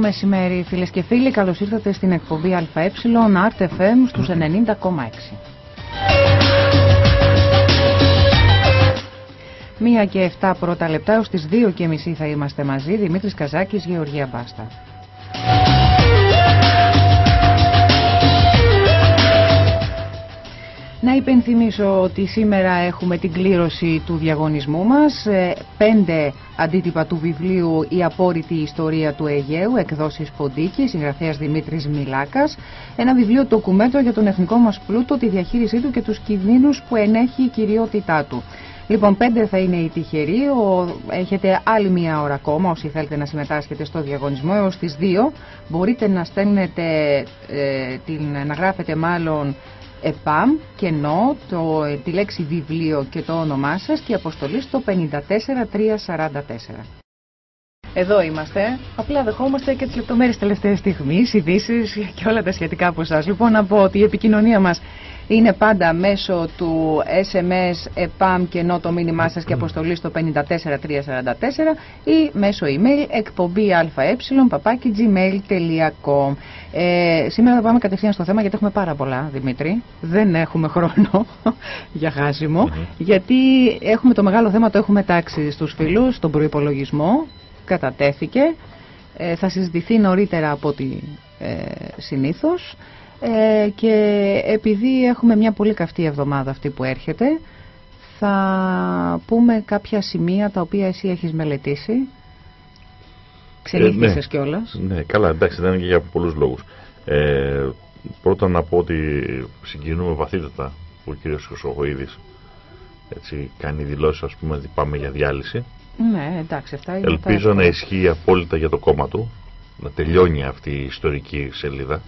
μεσημέρι φίλες και φίλοι, καλώς ήρθατε στην εκπομπή ΑΕ Art FM στους 90,6. Μία και 7 πρώτα λεπτά ως τις 2 και μισή θα είμαστε μαζί, Δημήτρης Καζάκης, Γεωργία Μπάστα. Να υπενθυμίσω ότι σήμερα έχουμε την κλήρωση του διαγωνισμού μας. Ε, πέντε αντίτυπα του βιβλίου «Η απόρριτη ιστορία του Αιγαίου», εκδόσεις Ποντίκη, συγγραφέας Δημήτρης Μιλάκας. Ένα βιβλίο ντοκουμέντο για τον εθνικό μας πλούτο, τη διαχείρισή του και τους κινδύνους που ενέχει η κυριότητά του. Λοιπόν, πέντε θα είναι οι τυχεροί. Έχετε άλλη μία ώρα ακόμα όσοι θέλετε να συμμετάσχετε στο διαγωνισμό έως τις δύο. Μπορείτε να στέλνετε, ε, την, να γράφετε μάλλον ΕΠΑΜ, κενό, το, τη λέξη βιβλίο και το όνομά σας και αποστολή στο 54344. Εδώ είμαστε. Απλά δεχόμαστε και τις λεπτομέρειες τελευταία στιγμής, ειδήσεις και όλα τα σχετικά από εσάς. Λοιπόν, να πω ότι η επικοινωνία μας είναι πάντα μέσω του SMS ΕΠΑΜ και ενώ το μήνυμά σας και αποστολή στο 54344 ή μέσω email εκπομπή αε παπάκι gmail.com ε, Σήμερα θα πάμε κατευθείαν στο θέμα γιατί έχουμε πάρα πολλά Δημήτρη. Δεν έχουμε χρόνο για χάσιμο γιατί έχουμε το μεγάλο θέμα το έχουμε τάξει στους φίλους, τον προϋπολογισμό. Κατατέθηκε. Ε, θα συζητηθεί νωρίτερα από ό,τι ε, συνήθως ε, και επειδή έχουμε μια πολύ καυτή εβδομάδα αυτή που έρχεται θα πούμε κάποια σημεία τα οποία εσύ έχεις μελετήσει. Ξενύχτησες ε, ναι. κιόλας. Ναι, καλά, εντάξει, δεν είναι και για πολλούς λόγους. Ε, Πρώτα να πω ότι συγκινούμε βαθύτατα που ο κύριος Χρυσοχοίδης έτσι κάνει δηλώσεις ας πούμε ότι πάμε για διάλυση. Ναι, εντάξει, αυτά είναι Ελπίζω να ισχύει απόλυτα για το κόμμα του να τελειώνει αυτή η ιστορική σελίδα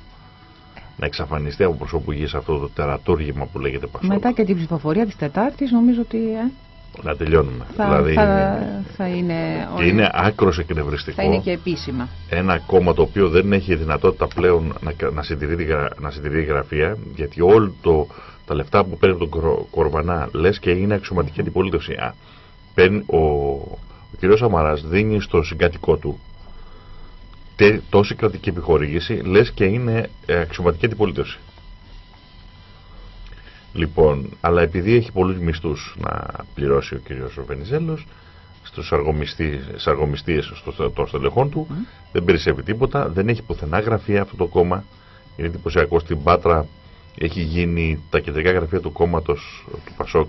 να εξαφανιστεί από προσώπου γη αυτό το τερατούργημα που λέγεται Πασόκ. Μετά και την ψηφοφορία της Τετάρτης, νομίζω ότι. Ε, να τελειώνουμε. Θα, δηλαδή, θα, θα είναι. Και είναι άκρος εκνευριστικό. Θα είναι και επίσημα. Ένα κόμμα το οποίο δεν έχει δυνατότητα πλέον να, να, συντηρεί, να συντηρεί γραφεία, γιατί όλο το, τα λεφτά που παίρνει τον Κορβανά λες και είναι αξιωματική αντιπολίτευση. Α, παίρνει, ο, ο κ. Σαμαράς δίνει στο συγκατοικό του τόση κρατική επιχορήγηση λες και είναι ε, αξιωματική αντιπολίτευση. Λοιπόν, αλλά επειδή έχει πολλούς μισθούς να πληρώσει ο κύριος Βενιζέλος στους αργομιστίες των στελεχών του, δεν περισσεύει τίποτα, δεν έχει πουθενά γραφεία αυτό το κόμμα, είναι εντυπωσιακό στην Πάτρα έχει γίνει τα κεντρικά γραφεία του κόμματος του Πασόκ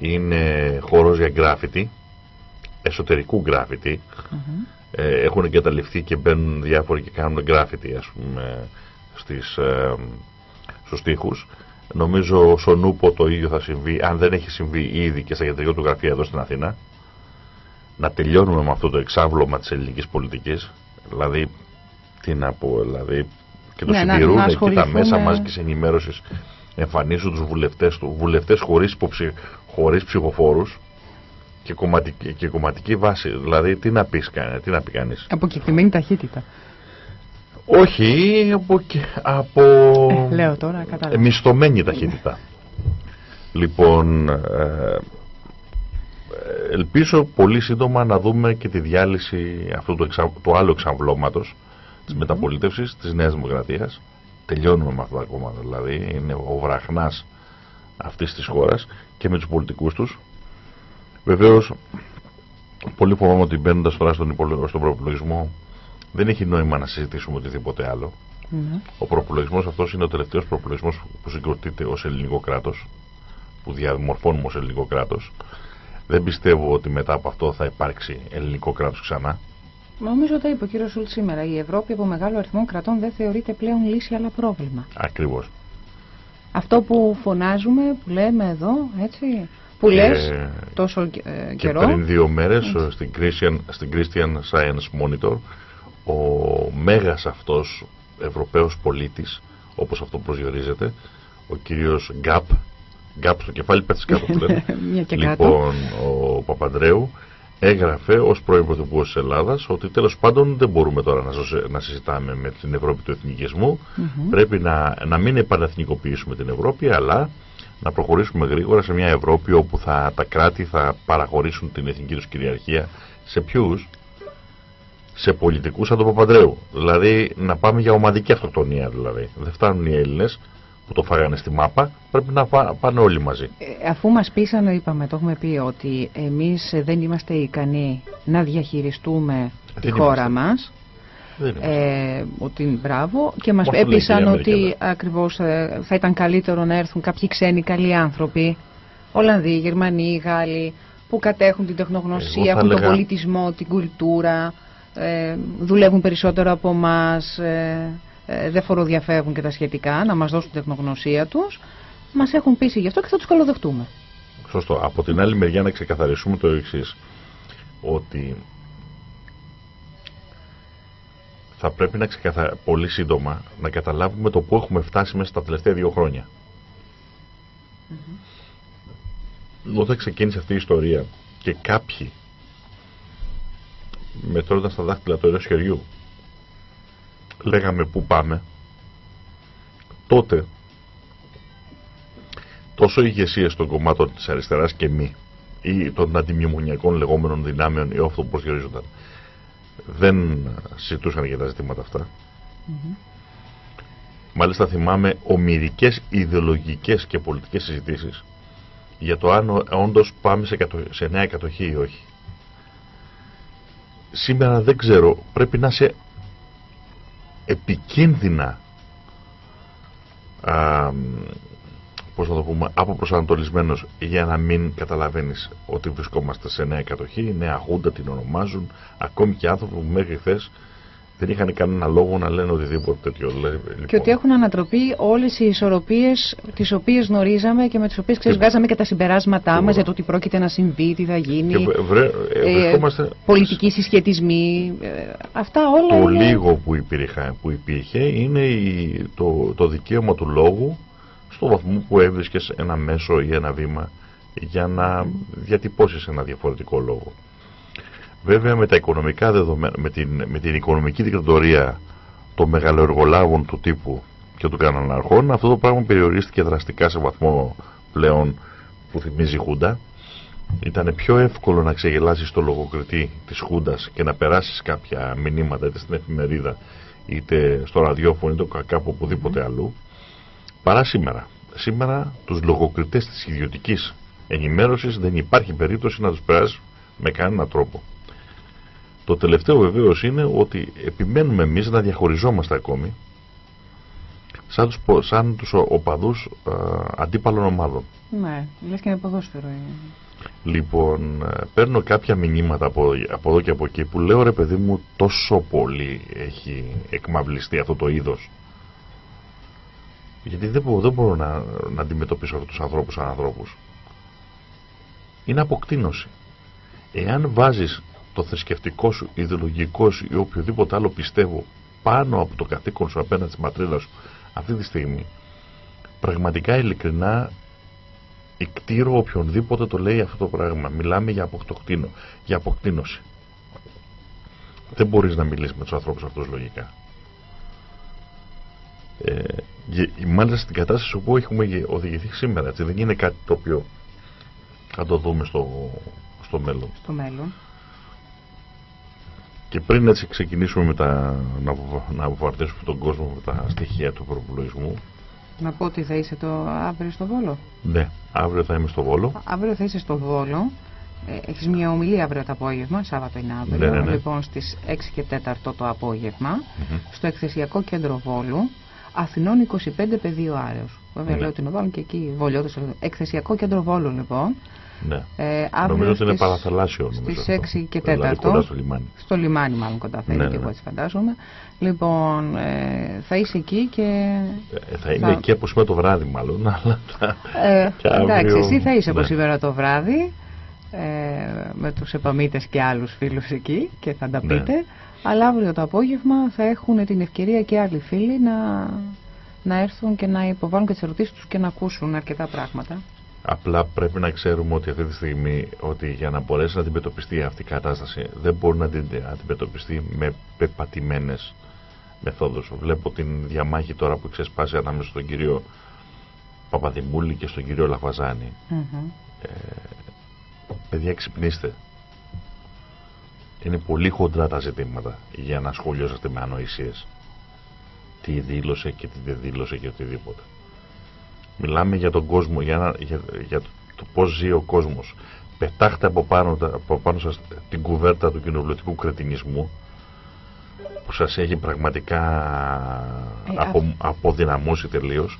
είναι χώρος για γκράφιτι εσωτερικού γκράφιτι ε, έχουν εγκαταλειφθεί και μπαίνουν διάφοροι και κάνουν γκράφιτι ας πούμε στις, ε, στους τοίχους. Νομίζω στον Νούπο το ίδιο θα συμβεί, αν δεν έχει συμβεί ήδη και στα κεντρικά του γραφεία εδώ στην Αθήνα. Να τελειώνουμε με αυτό το εξάβλωμα της ελληνικής πολιτικής. Δηλαδή, τι να πω, δηλαδή, και το ναι, συντηρούν να, και τα μέσα μαζικής ενημέρωσης εμφανίζουν τους βουλευτές του, βουλευτές χωρίς, υποψη, χωρίς ψηφοφόρους, και κομματική, και κομματική βάση. Δηλαδή, τι να, πεις, τι να πει κανείς. Αποκεκτημένη ταχύτητα. Όχι, από... από... Ε, λέω τώρα, κατάλαβα. Μισθωμένη ταχύτητα. λοιπόν, ε, ελπίζω πολύ σύντομα να δούμε και τη διάλυση αυτού του, εξα... του άλλου εξαμβλώματος της mm -hmm. μεταπολίτευσης της Νέας Δημοκρατίας. Τελειώνουμε με αυτά τα κόμματα, δηλαδή είναι ο βραχνάς αυτής της χώρας και με τους πολιτικούς τους Βεβαίως, πολύ φοβάμαι ότι μπαίνοντας τώρα στον, στον προπολογισμό δεν έχει νόημα να συζητήσουμε οτιδήποτε άλλο. Ναι. Ο προπολογισμός αυτός είναι ο τελευταίος προπολογισμός που συγκροτείται ως ελληνικό κράτος, που διαμορφώνουμε ως ελληνικό κράτος. Δεν πιστεύω ότι μετά από αυτό θα υπάρξει ελληνικό κράτος ξανά. Νομίζω το είπε ο κύριος Σουλτ σήμερα. Η Ευρώπη από μεγάλο αριθμό κρατών δεν θεωρείται πλέον λύση αλλά πρόβλημα. Ακριβώς. Αυτό που φωνάζουμε, που λέμε εδώ, έτσι, που λες ε, τόσο ε, καιρό. Και πριν δύο μέρες στην Christian, στην Christian Science Monitor ο μέγας αυτός Ευρωπαίος πολίτης όπως αυτό προσδιορίζεται ο κύριος Γκάπ Γκάπ στο κεφάλι πέφτει κάτω που λένε. Λοιπόν ο Παπαντρέου έγραφε ως πρώην Πρωθυπουργός της Ελλάδας ότι τέλος πάντων δεν μπορούμε τώρα να, να συζητάμε με την Ευρώπη του εθνικισμού. Πρέπει να, να μην επαναθνικοποιήσουμε την Ευρώπη αλλά να προχωρήσουμε γρήγορα σε μια Ευρώπη όπου θα, τα κράτη θα παραχωρήσουν την εθνική τους κυριαρχία σε ποιους; Σε πολιτικούς σαν τον Παπαντρέου. Δηλαδή να πάμε για ομαδική αυτοκτονία δηλαδή. Δεν φτάνουν οι Έλληνες που το φάγανε στη μάπα, πρέπει να πάνε όλοι μαζί. Ε, αφού μας πείσανε, είπαμε, το έχουμε πει, ότι εμείς δεν είμαστε ικανοί να διαχειριστούμε τη χώρα μας, ε, ότι μπράβο. Και μας έπεισαν ότι ακριβώς ε, θα ήταν καλύτερο να έρθουν κάποιοι ξένοι καλοί άνθρωποι. Ολλανδοί, Γερμανοί, Γάλλοι που κατέχουν την τεχνογνωσία, έχουν τον πολιτισμό, την κουλτούρα ε, δουλεύουν περισσότερο από εμά, ε, ε, δεν φοροδιαφεύγουν και τα σχετικά να μας δώσουν την τεχνογνωσία τους. Μας έχουν πείσει γι' αυτό και θα τους καλοδεχτούμε. Σωστό. Από την άλλη μεριά να ξεκαθαρίσουμε το εξής ότι θα πρέπει να ξεκαθα... πολύ σύντομα να καταλάβουμε το που έχουμε φτάσει μέσα στα τελευταία δύο χρόνια. Mm -hmm. Όταν ξεκίνησε αυτή η ιστορία και κάποιοι μετρώντας στα δάχτυλα του ενός χεριού λέγαμε πού πάμε τότε τόσο οι ηγεσίε των κομμάτων της αριστεράς και μη ή των αντιμνημονιακών λεγόμενων δυνάμεων ή αυτό που προσδιορίζονταν δεν συζητούσαν για τα ζητήματα αυτά. Μάλιστα θυμάμαι ομοιρικές ιδεολογικές και πολιτικές συζητήσεις για το αν όντως πάμε σε, σε νέα κατοχή ή όχι. Σήμερα δεν ξέρω, πρέπει να είσαι επικίνδυνα α, πώς να το πούμε, αποπροσανατολισμένος για να μην καταλαβαίνεις ότι βρισκόμαστε σε νέα κατοχή, νέα χούντα την ονομάζουν, ακόμη και άνθρωποι που μέχρι χθες δεν είχαν κανένα λόγο να λένε οτιδήποτε τέτοιο. Λοιπόν. Και ότι έχουν ανατροπεί όλες οι ισορροπίες τις οποίες γνωρίζαμε και με τις οποίες βγάζαμε και τα συμπεράσματά μας για το τι πρόκειται να συμβεί, τι θα γίνει. Και βρε, ε, ε, πολιτικοί συσχετισμοί. Ε, αυτά όλα. Το είναι... λίγο που υπήρχε, που υπήρχε είναι η, το, το δικαίωμα του λόγου στο βαθμό που έβρισκες ένα μέσο ή ένα βήμα για να διατυπώσεις ένα διαφορετικό λόγο. Βέβαια με τα οικονομικά δεδομένα, με την, με την οικονομική δικτατορία των μεγαλοεργολάβων του τύπου και του καναναρχών, αυτό το πράγμα περιορίστηκε δραστικά σε βαθμό πλέον που θυμίζει Χούντα. Ήταν πιο εύκολο να ξεγελάσεις το λογοκριτή της Χούντας και να περάσεις κάποια μηνύματα είτε στην εφημερίδα είτε στο ραδιόφωνο είτε κάπου οπουδήποτε αλλού παρά σήμερα. Σήμερα τους λογοκριτές της ιδιωτικής ενημέρωσης δεν υπάρχει περίπτωση να τους περάσει με κανέναν τρόπο. Το τελευταίο βεβαίως είναι ότι επιμένουμε εμείς να διαχωριζόμαστε ακόμη σαν τους, σαν τους οπαδούς α, αντίπαλων ομάδων. Ναι, λες και είναι ποδόσφαιρο. Λοιπόν, ε, παίρνω κάποια μηνύματα από, από εδώ και από εκεί που λέω ρε παιδί μου τόσο πολύ έχει εκμαυλιστεί αυτό το είδος. Γιατί δεν μπορώ, δεν μπορώ να, να αντιμετωπίσω αυτούς τους ανθρώπους σαν ανθρώπους. Είναι αποκτήνωση. Εάν βάζεις το θρησκευτικό σου, ιδεολογικό σου ή οποιοδήποτε άλλο πιστεύω πάνω από το καθήκον σου απέναντι στη ματρίδα σου αυτή τη στιγμή πραγματικά ειλικρινά εκτήρω οποιονδήποτε το λέει αυτό το πράγμα. Μιλάμε για αποκτήνο, για αποκτήνωση. Δεν μπορείς να μιλήσεις με τους ανθρώπους αυτούς λογικά. Ε, μάλιστα στην κατάσταση όπου έχουμε οδηγηθεί σήμερα. Έτσι, δεν είναι κάτι το οποίο θα το δούμε στο, στο μέλλον. Στο μέλλον. Και πριν έτσι ξεκινήσουμε με τα, να, να αποφαρτήσουμε τον κόσμο με τα στοιχεία του προπολογισμού. Να πω ότι θα είσαι το αύριο στο Βόλο. Ναι, αύριο θα είμαι στο Βόλο. Αύριο θα είσαι στο Βόλο. Ε, έχεις μια ομιλία αύριο το απόγευμα, Σάββατο είναι αύριο. Ναι, ναι, ναι. Λοιπόν στις 6 και 4 το απόγευμα, στο εκθεσιακό κέντρο Βόλου, Αθηνών 25 πεδίο Άρεος. Βέβαια ναι. λέω την οδόν και εκεί Βολιώτος, εκθεσιακό κέντρο Βόλου λοιπόν. Ναι. Ε, νομίζω ότι είναι παραθαλάσσιο. Στις 6 και 4. Δηλαδή κοντά στο λιμάνι. Στο λιμάνι, μάλλον κοντά θα είναι ναι, και εγώ έτσι φαντάζομαι. Λοιπόν, ε, θα είσαι εκεί και. Ε, θα είμαι θα... εκεί από σήμερα το βράδυ, μάλλον. Αλλά ε, εντάξει, εσύ θα είσαι ναι. από σήμερα το βράδυ. Ε, με τους επαμίτες και άλλους φίλους εκεί και θα τα ναι. Πείτε αλλά αύριο το απόγευμα θα έχουν την ευκαιρία και άλλοι φίλοι να, να έρθουν και να υποβάλουν και τις ερωτήσεις τους και να ακούσουν αρκετά πράγματα Απλά πρέπει να ξέρουμε ότι αυτή τη στιγμή ότι για να μπορέσει να αντιμετωπιστεί αυτή η κατάσταση δεν μπορεί να αντιμετωπιστεί με πεπατημένες μεθόδους. Βλέπω την διαμάχη τώρα που ξεσπάσει ανάμεσα στον κύριο Παπαδημούλη και στον κύριο Λαφαζάνη. Mm -hmm. ε, παιδιά ξυπνήστε. Είναι πολύ χοντρά τα ζητήματα για να σχολιάζεστε με ανοησίες. Τι δήλωσε και τι δεν δήλωσε και οτιδήποτε. Μιλάμε για τον κόσμο, για, για, για το πώς ζει ο κόσμος. Πετάχτε από πάνω, από πάνω σας την κουβέρτα του κοινοβουλευτικού κρετινισμού που σας έχει πραγματικά ε, απο, αποδυναμώσει τελείως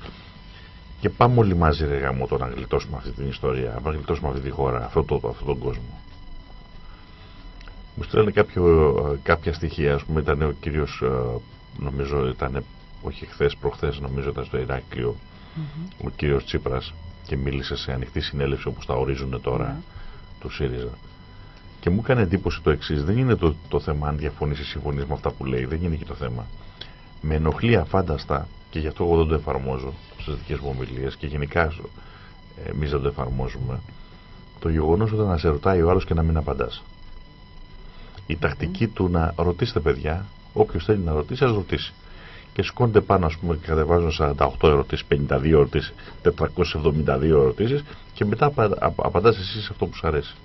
και πάμε όλοι μαζί ρε γάμο το να γλιτώσουμε αυτή την ιστορία, να γλιτώσουμε αυτή τη χώρα, αυτό το, αυτόν τον κόσμο. Μου στέλνει κάποια στοιχεία, ας πούμε ήταν ο κύριος, ε, νομίζω ήταν, όχι χθες, προχθές νομίζω ήταν στο Ηράκλειο, ο κύριος Τσίπρας και μίλησε σε ανοιχτή συνέλευση όπως τα ορίζουν τώρα mm-hmm. του ΣΥΡΙΖΑ. Και μου έκανε εντύπωση το εξής. Δεν είναι το, το θέμα αν διαφωνείς ή συμφωνείς με αυτά που λέει. Δεν είναι εκεί το θέμα. Με ενοχλεί αφάνταστα και γι' αυτό εγώ δεν το εφαρμόζω στις δικές μου ομιλίες και γενικά εμείς δεν το εφαρμόζουμε. Το γεγονός όταν να σε ρωτάει ο άλλος και να μην απαντάς. Η τακτική του να ρωτήσετε παιδιά, όποιος θέλει να ρωτήσει, ας ρωτήσει. Και σηκώνεται πάνω, ας πούμε, και κατεβάζουν 48 ερωτήσεις, 52 ερωτήσεις, 472 ερωτήσεις και μετά απαντάς εσύ σε αυτό που σου αρέσει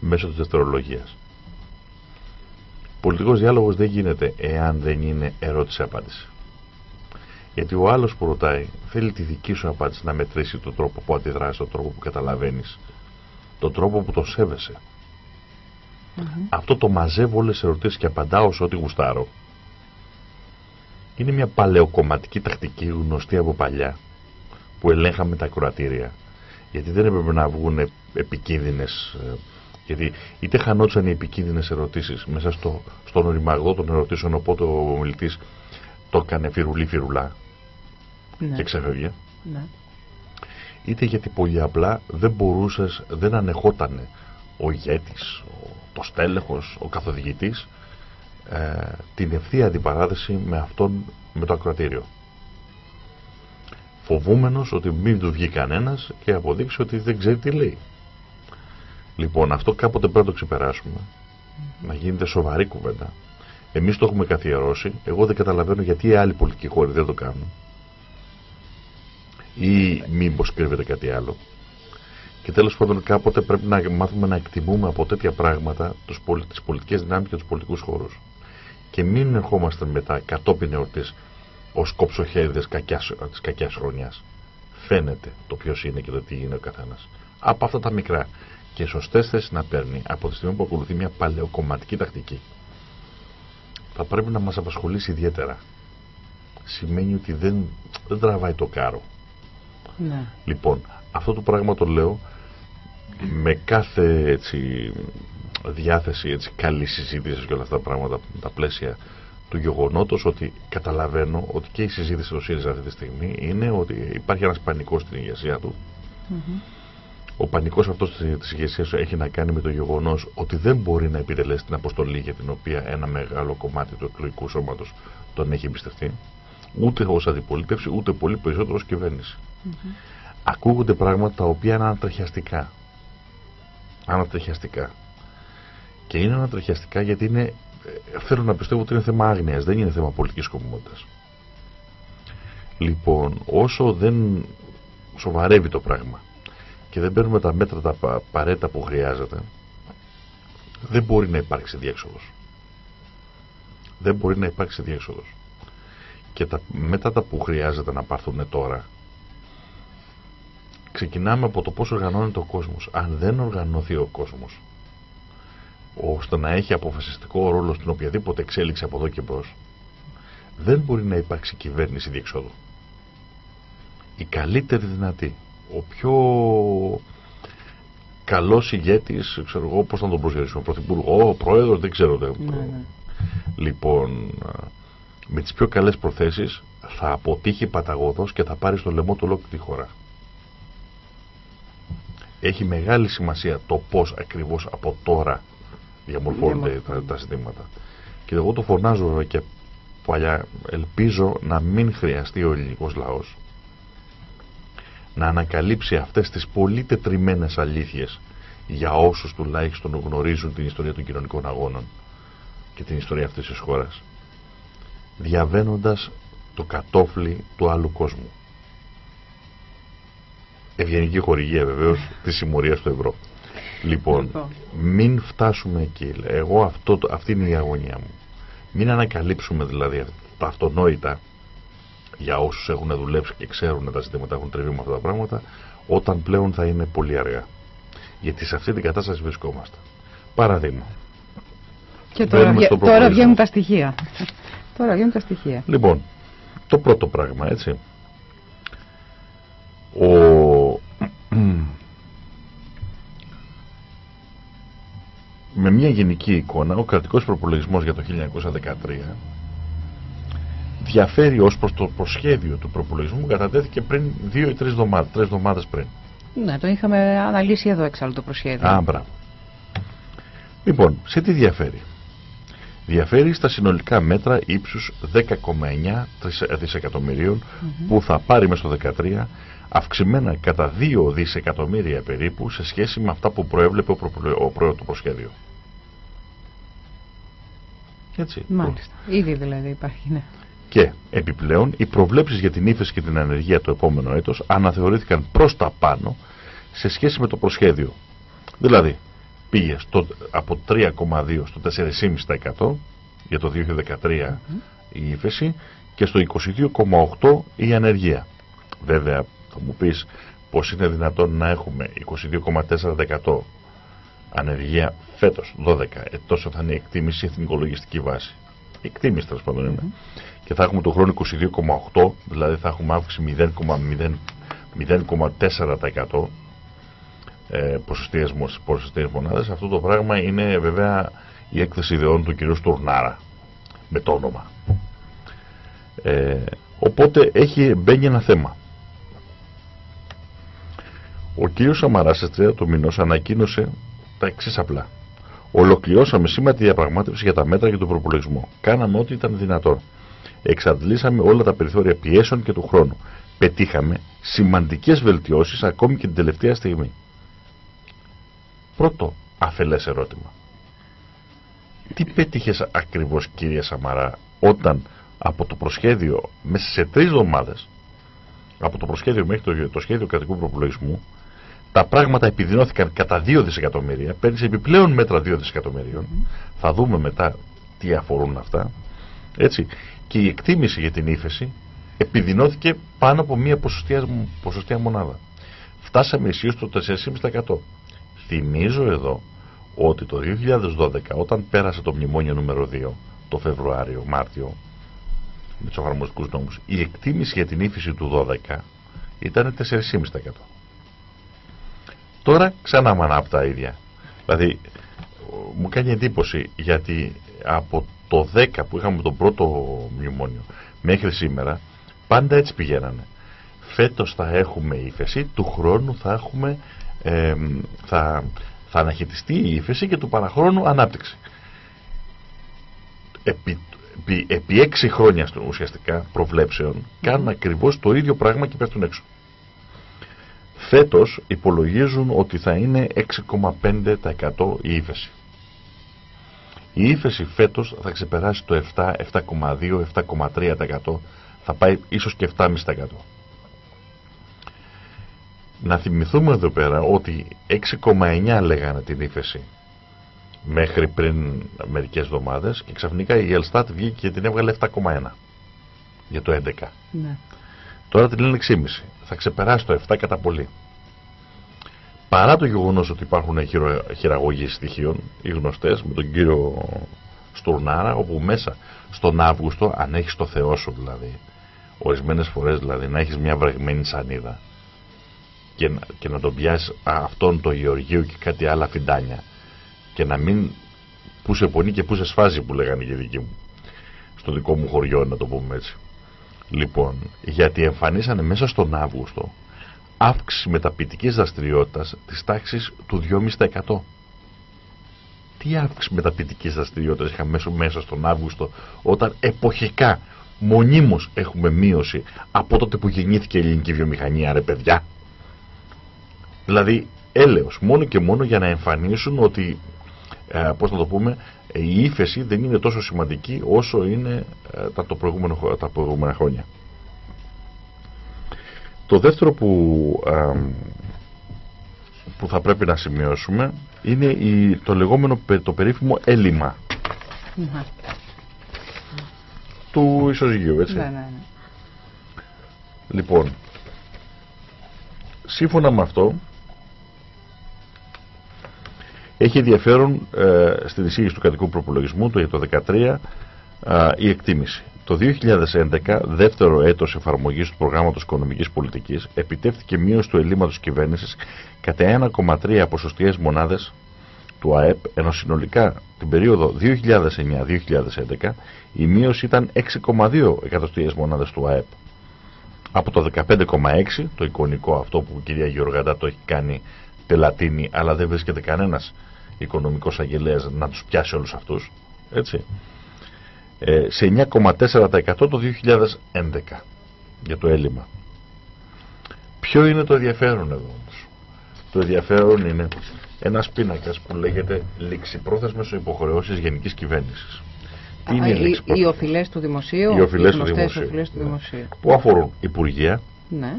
μέσω της δευτερολογίας. Πολιτικός διάλογος δεν γίνεται εάν δεν είναι ερώτηση-απάντηση. Γιατί ο άλλος που ρωτάει θέλει τη δική σου απάντηση να μετρήσει τον τρόπο που αντιδράσει, τον τρόπο που καταλαβαίνεις, τον τρόπο που το σέβεσαι. Αυτό το μαζεύω όλες τις ερωτήσεις και απαντάω σε ό,τι γουστάρω. Είναι μια παλαιοκομματική τακτική γνωστή από παλιά που ελέγχαμε τα κρατήρια. Γιατί δεν έπρεπε να βγουν επικίνδυνες ε, γιατί είτε χανόντουσαν οι επικίνδυνες ερωτήσεις μέσα στο, στον οριμαγό των ερωτήσεων, οπότε ο ομιλητής το έκανε φιρουλί φιρουλά ναι. και ξεφεύγε. Ναι. Είτε γιατί πολύ απλά δεν μπορούσες, δεν ανεχότανε ο ηγέτης, το στέλεχος, ο καθοδηγητής ε, την ευθεία αντιπαράθεση με αυτόν με το ακροατήριο. Φοβούμενος ότι μην του βγει κανένας και αποδείξει ότι δεν ξέρει τι λέει. Λοιπόν, αυτό κάποτε πρέπει να το ξεπεράσουμε. Να γίνεται σοβαρή κουβέντα. Εμείς το έχουμε καθιερώσει. Εγώ δεν καταλαβαίνω γιατί οι άλλοι πολιτικοί χώροι δεν το κάνουν. Ή μήπως κρύβεται κάτι άλλο. Και τέλος πάντων, κάποτε πρέπει να μάθουμε να εκτιμούμε από τέτοια πράγματα τις πολιτικές δυνάμεις και τους πολιτικούς χώρους. Και μην ερχόμαστε μετά κατόπιν εορτής ως κοψοχέριδε της κακιάς χρονιάς. Φαίνεται το ποιος είναι και το τι είναι ο καθένας. Από αυτά τα μικρά και σωστές θέσεις να παίρνει από τη στιγμή που ακολουθεί μια παλαιοκομματική τακτική θα πρέπει να μας απασχολήσει ιδιαίτερα. Σημαίνει ότι δεν, δεν τραβάει το κάρο. Ναι. Λοιπόν, αυτό το πράγμα το λέω με κάθε έτσι, διάθεση έτσι, καλή συζήτηση και όλα αυτά τα πράγματα, τα πλαίσια του γεγονότος ότι καταλαβαίνω ότι και η συζήτηση στο ΣΥΡΙΖΑ αυτή τη στιγμή είναι ότι υπάρχει ένας πανικός στην ηγεσία του. Ο πανικός αυτός της ηγεσίας έχει να κάνει με το γεγονός ότι δεν μπορεί να επιτελέσει την αποστολή για την οποία ένα μεγάλο κομμάτι του εκλογικού σώματος τον έχει εμπιστευτεί, ούτε ως αντιπολίτευση, ούτε πολύ περισσότερο ως κυβέρνηση. Ακούγονται πράγματα τα οποία είναι ανατρεχιαστικά. Ανατρεχιαστικά. Και είναι ανατρεχιαστικά γιατί είναι, ε, θέλω να πιστεύω ότι είναι θέμα άγνοιας, δεν είναι θέμα πολιτικής σκοπιμότητας. Λοιπόν, όσο δεν σοβαρεύει το πράγμα και δεν παίρνουμε τα μέτρα τα παρέτα που χρειάζεται, δεν μπορεί να υπάρξει διέξοδος. Δεν μπορεί να υπάρξει διέξοδος. Και τα μέτρα που χρειάζεται να πάρθουν τώρα, ξεκινάμε από το πώς οργανώνεται ο κόσμος. Αν δεν οργανωθεί ο κόσμος, ώστε να έχει αποφασιστικό ρόλος στην οποιαδήποτε εξέλιξη από εδώ και μπρος, δεν μπορεί να υπάρξει κυβέρνηση διεξόδου. Η καλύτερη δυνατή ο πιο καλός ηγέτης, ξέρω εγώ πώς θα τον προσδιορίσουμε, πρωθυπουργό, πρόεδρος, δεν ξέρω. Ναι, ναι. Λοιπόν, με τις πιο καλές προθέσεις θα αποτύχει παταγωδός και θα πάρει στο λαιμό του ολόκληρη τη χώρα. Έχει μεγάλη σημασία το πώς ακριβώς από τώρα διαμορφώνονται τα, τα ζητήματα. Και εγώ το φωνάζω και παλιά, ελπίζω να μην χρειαστεί ο ελληνικός λαός να ανακαλύψει αυτές τις πολύ τετριμένες αλήθειες για όσους τουλάχιστον γνωρίζουν την ιστορία των κοινωνικών αγώνων και την ιστορία αυτής της χώρας διαβαίνοντας το κατόφλι του άλλου κόσμου. Ευγενική χορηγία βεβαίως της συμμορίας του ευρώ. Λοιπόν, λοιπόν, μην φτάσουμε εκεί. Εγώ αυτό, αυτή είναι η αγωνία μου. Μην ανακαλύψουμε δηλαδή τα αυτονόητα για όσους έχουν δουλέψει και ξέρουν τα ζητήματα, έχουν τριβεί με αυτά τα πράγματα, όταν πλέον θα είναι πολύ αργά. Γιατί σε αυτή την κατάσταση βρισκόμαστε. Παραδείγμα. Και τώρα, βγα... τώρα βγαίνουν τα στοιχεία. τώρα βγαίνουν τα στοιχεία. Λοιπόν, το πρώτο πράγμα, έτσι. Ο... με μια γενική εικόνα, ο κρατικός προπολογισμός για το 1913 διαφέρει ως προς το προσχέδιο του προπολογισμού που κατατέθηκε πριν δύο ή τρεις εβδομάδες, τρεις εβδομάδες πριν. Ναι, το είχαμε αναλύσει εδώ εξάλλου το προσχέδιο. Α, μπράβο. Λοιπόν, σε τι διαφέρει; Διαφέρει στα συνολικά μέτρα ύψους 10,9 δισεκατομμυρίων που θα πάρει μέσα στο 2013 αυξημένα κατά 2 δισεκατομμύρια περίπου σε σχέση με αυτά που προέβλεπε ο πρώτο προσχέδιο. Έτσι. Μάλιστα. Ήδη δηλαδή υπάρχει, ναι. Και επιπλέον οι προβλέψεις για την ύφεση και την ανεργία το επόμενο έτος αναθεωρήθηκαν προς τα πάνω σε σχέση με το προσχέδιο. Δηλαδή πήγε στο, από 3,2 στο 4,5% για το 2013 η ύφεση και στο 22,8 η ανεργία. Βέβαια θα μου πεις πως είναι δυνατόν να έχουμε 22,4% ανεργία φέτος 12 ε, τόσο θα είναι η εκτίμηση εθνικολογιστική βάση. Η εκτίμηση τέλος πάντων είναι. Και θα έχουμε το χρόνο 22,8 δηλαδή θα έχουμε αύξηση 0,4% ε, ποσοστίες μονάδες. Αυτό το πράγμα είναι βέβαια η έκθεση ιδεών του κ. Στουρνάρα με το όνομα. Ε, οπότε έχει μπαίνει ένα θέμα. Ο κ. Σαμαράς στις 3 του μηνός ανακοίνωσε τα εξής απλά. Ολοκληρώσαμε σήμερα τη διαπραγμάτευση για τα μέτρα και τον προπολογισμό. Κάναμε ό,τι ήταν δυνατόν. Εξαντλήσαμε όλα τα περιθώρια πιέσεων και του χρόνου. Πετύχαμε σημαντικές βελτιώσεις ακόμη και την τελευταία στιγμή. Πρώτο αφελές ερώτημα. Τι πέτυχες ακριβώς, κύριε Σαμαρά, όταν από το προσχέδιο μέσα σε τρεις εβδομάδες, από το προσχέδιο μέχρι το, το σχέδιο κρατικού προπολογισμού, τα πράγματα επιδεινώθηκαν κατά 2 δισεκατομμύρια, παίρνεις επιπλέον μέτρα 2 δισεκατομμυρίων. Θα δούμε μετά τι αφορούν αυτά. Έτσι. Και η εκτίμηση για την ύφεση επιδεινώθηκε πάνω από μία ποσοστία, ποσοστία μονάδα. Φτάσαμε ισχύως στο 4,5%. Θυμίζω εδώ ότι το 2012 όταν πέρασε το μνημόνιο νούμερο 2 το Φεβρουάριο, Μάρτιο με τους εφαρμοστικούς νόμους, η εκτίμηση για την ύφεση του 12 ήταν 4,5%. Τώρα ξανά μανά από τα ίδια. Δηλαδή, μου κάνει εντύπωση γιατί από το 10 που είχαμε τον πρώτο μνημόνιο μέχρι σήμερα, πάντα έτσι πηγαίνανε. Φέτος θα έχουμε ύφεση, του χρόνου θα έχουμε, θα, θα αναχαιτιστεί η ύφεση και του παραχρόνου ανάπτυξη. Επί, επί, επί έξι χρόνια ουσιαστικά προβλέψεων κάνουν ακριβώς το ίδιο πράγμα και πέφτουν έξω. Φέτος υπολογίζουν ότι θα είναι 6,5% η ύφεση. Η ύφεση φέτος θα ξεπεράσει το 7, 7,2, 7,3%. Θα πάει ίσως και 7,5%. Να θυμηθούμε εδώ πέρα ότι 6,9 λέγανε την ύφεση μέχρι πριν μερικές εβδομάδες και ξαφνικά η Ελστάτ βγήκε και την έβγαλε 7,1 για το 11. Ναι. Τώρα την λένε 6,5. Θα ξεπεράσει το 7 κατά πολύ. Παρά το γεγονός ότι υπάρχουν χειραγωγείς στοιχείων, οι γνωστές με τον κύριο Στουρνάρα, όπου μέσα στον Αύγουστο, αν έχεις το Θεό σου δηλαδή, ορισμένες φορές δηλαδή να έχεις μια βρεγμένη σανίδα και να, και να τον πιάσεις αυτόν το Γεωργίου και κάτι άλλα φιντάνια και να μην που σε πονεί και που σε σφάζει που λέγανε οι δικοί μου στο δικό μου χωριό να το πούμε έτσι λοιπόν γιατί εμφανίσανε μέσα στον Αύγουστο αύξηση μεταπητικής δραστηριότητας της τάξης του 2,5%. Τι αύξηση μεταπητικής δραστηριότητας είχαμε μέσα, μέσα στον Αύγουστο όταν εποχικά μονίμως έχουμε μείωση από τότε που γεννήθηκε η ελληνική βιομηχανία ρε παιδιά; Δηλαδή έλεος μόνο και μόνο για να εμφανίσουν ότι ε, πώς να το πούμε η ύφεση δεν είναι τόσο σημαντική όσο είναι ε, τα, το προηγούμενο, τα προηγούμενα χρόνια. Το δεύτερο που, που θα πρέπει να σημειώσουμε είναι η, το λεγόμενο το περίφημο έλλειμμα του ισοζυγίου, έτσι. Ναι, ναι, ναι. Λοιπόν, σύμφωνα με αυτό, έχει ενδιαφέρον ε, στην εισήγηση του κατοικού προπολογισμού το, το 2013 η εκτίμηση. Το 2011, δεύτερο έτος εφαρμογής του προγράμματος οικονομικής πολιτικής, επιτεύχθηκε μείωση του ελλείμματος κυβέρνησης κατά 1,3 ποσοστιαίες μονάδες του ΑΕΠ, ενώ συνολικά την περίοδο 2009-2011 η μείωση ήταν 6,2 εκατοστιαίες μονάδες του ΑΕΠ. Από το 15,6, το εικονικό αυτό που η κυρία Γεωργαντά το έχει κάνει πελατίνη, αλλά δεν βρίσκεται κανένας οικονομικός αγγελέας να τους πιάσει όλους αυτούς, έτσι, ε, σε 9,4% το 2011 για το έλλειμμα. Ποιο είναι το ενδιαφέρον εδώ όμως; Το ενδιαφέρον είναι ένας πίνακας που λέγεται ληξιπρόθεσμες υποχρεώσεις γενικής κυβέρνησης. Τι είναι οι, οι οφειλές του δημοσίου, οι οφειλές του δημοσίου, οφειλές του ναι. δημοσίου. που αφορούν υπουργεία, Ναι,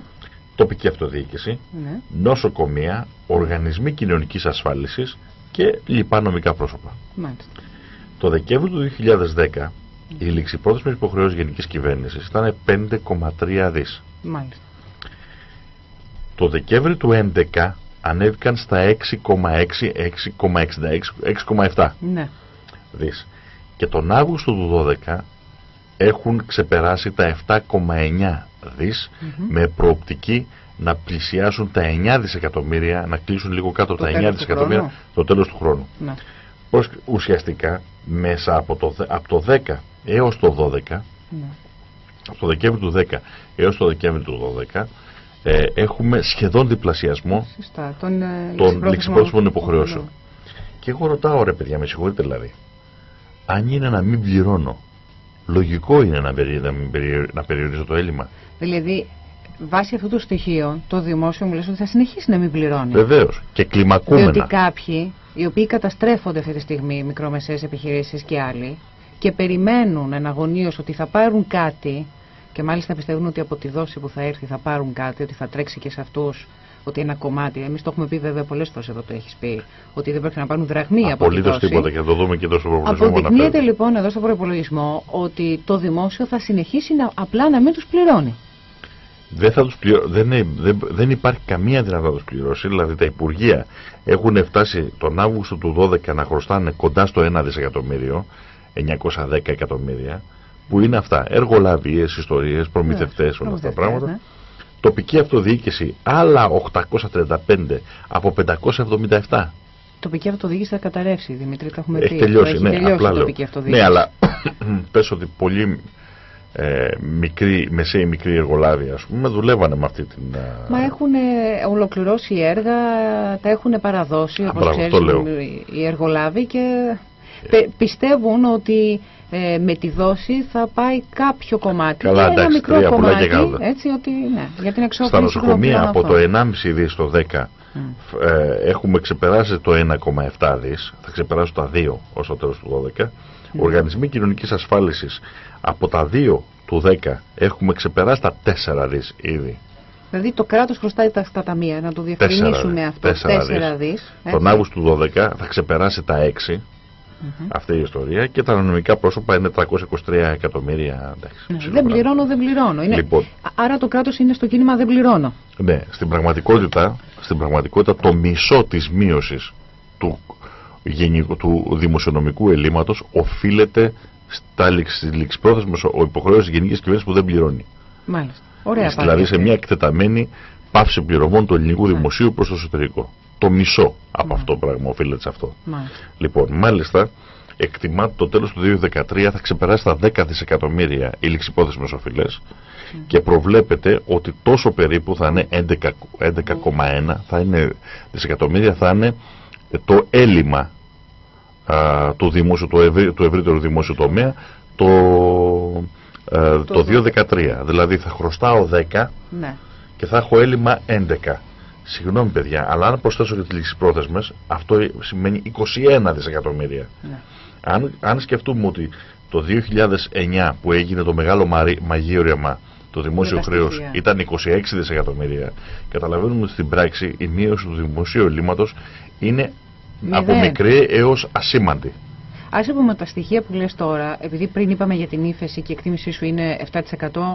τοπική αυτοδιοίκηση, ναι. νοσοκομεία, οργανισμοί κοινωνικής ασφάλισης και λοιπά νομικά πρόσωπα. Μάλιστα. Το Δεκέμβριο του 2010 οι ληξιπρόθεσμες υποχρεώσεις γενικής κυβέρνησης ήταν 5,3 δις. Μάλιστα. Το Δεκέμβριο του 2011 ανέβηκαν στα 6,6, 6,66, 6,7 Ναι. δις. Και τον Αύγουστο του 2012 έχουν ξεπεράσει τα 7,9 δις Μμμ. με προοπτική να πλησιάσουν τα 9 δισεκατομμύρια, να κλείσουν λίγο κάτω από Το τα 9 τέλος του δισεκατομμύρια χρόνου. το τέλος του χρόνου. Ναι. Πως ουσιαστικά μέσα από το, δε- από το 10 έως το 12 ναι. από το Δεκέμβριο του 10 έως το Δεκέμβριο του 12 ε, έχουμε σχεδόν διπλασιασμό Σωστά. Των, ε, των ληξιπρόθεσμων υποχρεώσεων. Και εγώ ρωτάω ρε παιδιά, με συγχωρείτε δηλαδή, αν είναι να μην πληρώνω, λογικό είναι να, περι, να, μην περι- να περιορίζω το έλλειμμα; Δηλαδή, βάσει αυτού του στοιχείου, το δημόσιο μου λες ότι θα συνεχίσει να μην πληρώνει. Βεβαίως. Και κλιμακούμενα. Διότι κάποιοι, οι οποίοι καταστρέφονται αυτή τη στιγμή, μικρομεσαίες επιχειρήσεις και άλλοι, και περιμένουν εναγωνίως ότι θα πάρουν κάτι, και μάλιστα πιστεύουν ότι από τη δόση που θα έρθει θα πάρουν κάτι, ότι θα τρέξει και σε αυτούς, ότι ένα κομμάτι. Εμείς το έχουμε πει βέβαια πολλές φορές εδώ το έχεις πει, ότι δεν πρέπει να πάρουν δραχμή από τη Απολύτως δόση. τίποτα και θα το δούμε και εδώ στο προπολογισμό. που Αποδεικνύεται αναφέρεται. λοιπόν εδώ στο προπολογισμό ότι το δημόσιο θα συνεχίσει να, απλά να μην τους πληρώνει. Δεν, θα τους πληρω... δεν, είναι- δεν, δεν υπάρχει καμία δυνατότητα να τους πληρώσει. Δηλαδή τα Υπουργεία έχουν φτάσει τον Αύγουστο του 12 να χρωστάνε κοντά στο 1 δισεκατομμύριο, 910 εκατομμύρια, που είναι αυτά. Εργολαβίες, ιστορίες, προμηθευτές, όλα αυτά τα Προμηθευτές, πράγματα. ναι. Τοπική αυτοδιοίκηση, άλλα 835 από 577. τοπική αυτοδιοίκηση θα καταρρεύσει, Δημήτρη, το έχουμε Έχει πει. τελειώσει, Έχει ναι, τελειώσει απλά η λέω. τοπική αυτοδιοίκηση. Ναι, αλλά πες ότι πολύ ε, μικροί, μεσαίοι μικροί εργολάβοι, ας πούμε, δουλεύανε με αυτή την... ε, Μα έχουν ε, ολοκληρώσει έργα, τα έχουν παραδώσει, Α, όπως μπράβο, ξέρεις, αυτό λέω. οι- οι εργολάβοι και πε- πιστεύουν ότι ε, με τη δώση θα πάει κάποιο κομμάτι. Καλά, ένα εντάξει, μικρό τρία πολλά κομμάτι, και γάλα. έτσι, ότι, ναι, για την εξόφληση Στα των νοσοκομεία οφειλών από το αυτών. 1,5 δις στο 10 Μμ. ε, έχουμε ξεπεράσει το 1,7 δις, θα ξεπεράσουν τα 2 ως το τέλος του 12. Ναι. Οργανισμοί κοινωνικής ασφάλισης από τα 2 του 10 έχουμε ξεπεράσει τα 4 δις ήδη. Δηλαδή το κράτος χρωστάει τα, στα ταμεία, να το διευκρινίσουμε δις. αυτό. Τέσσερα Τέσσερα δις. δις. Τον έτσι. Αύγουστο του 12 θα ξεπεράσει τα 6 Μμμ. αυτή η ιστορία και τα νομικά πρόσωπα είναι 323 εκατομμύρια. Εντάξει, Ναι, ψηλό δεν πράγμα. πληρώνω, δεν πληρώνω. Είναι... Λοιπόν. Α- Άρα το κράτος είναι στο κίνημα δεν πληρώνω. Ναι, στην πραγματικότητα, στην πραγματικότητα το μισό της μείωσης του, γενικού, του δημοσιονομικού ελλείμματος οφείλεται στα ληξ- ληξιπρόθεσμες ο υποχρεώσεις της γενικής κυβέρνησης που δεν πληρώνει. Μάλιστα. Ωραία δηλαδή πάλι σε αυτή. μια εκτεταμένη πάυση πληρωμών του ελληνικού Ναι. δημοσίου προς το εσωτερικό. Το μισό από Ναι. αυτό το πράγμα οφείλεται σε αυτό. Μάλιστα. Λοιπόν, μάλιστα, εκτιμάται το τέλος του 2013 θα ξεπεράσει τα 10 δισεκατομμύρια οι ληξιπρόθεσμες οφειλές και προβλέπεται ότι τόσο περίπου θα είναι 11 11,1 θα είναι δισεκατομμύρια θα είναι το έλλειμμα α, του, δημόσιου, του, ευρύ, του ευρύτερου δημόσιου τομέα το, ε, το 2013. Δηλαδή θα χρωστάω 10 Ναι. και θα έχω έλλειμμα 11. Συγγνώμη παιδιά, αλλά αν προσθέσω και τις ληξιπρόθεσμες, αυτό σημαίνει 21 δισεκατομμύρια. ναι. Αν, αν σκεφτούμε ότι το 2009 που έγινε το μεγάλο μαρι, μαγείρεμα το δημόσιο Με τα χρέος στοιχεία. ήταν 26 δισεκατομμύρια, καταλαβαίνουμε ότι στην πράξη η μείωση του δημοσίου ελλείμματος είναι Από μικρή έως ασήμαντη. Α πούμε τα στοιχεία που λες τώρα, επειδή πριν είπαμε για την ύφεση και η εκτίμησή σου είναι 7%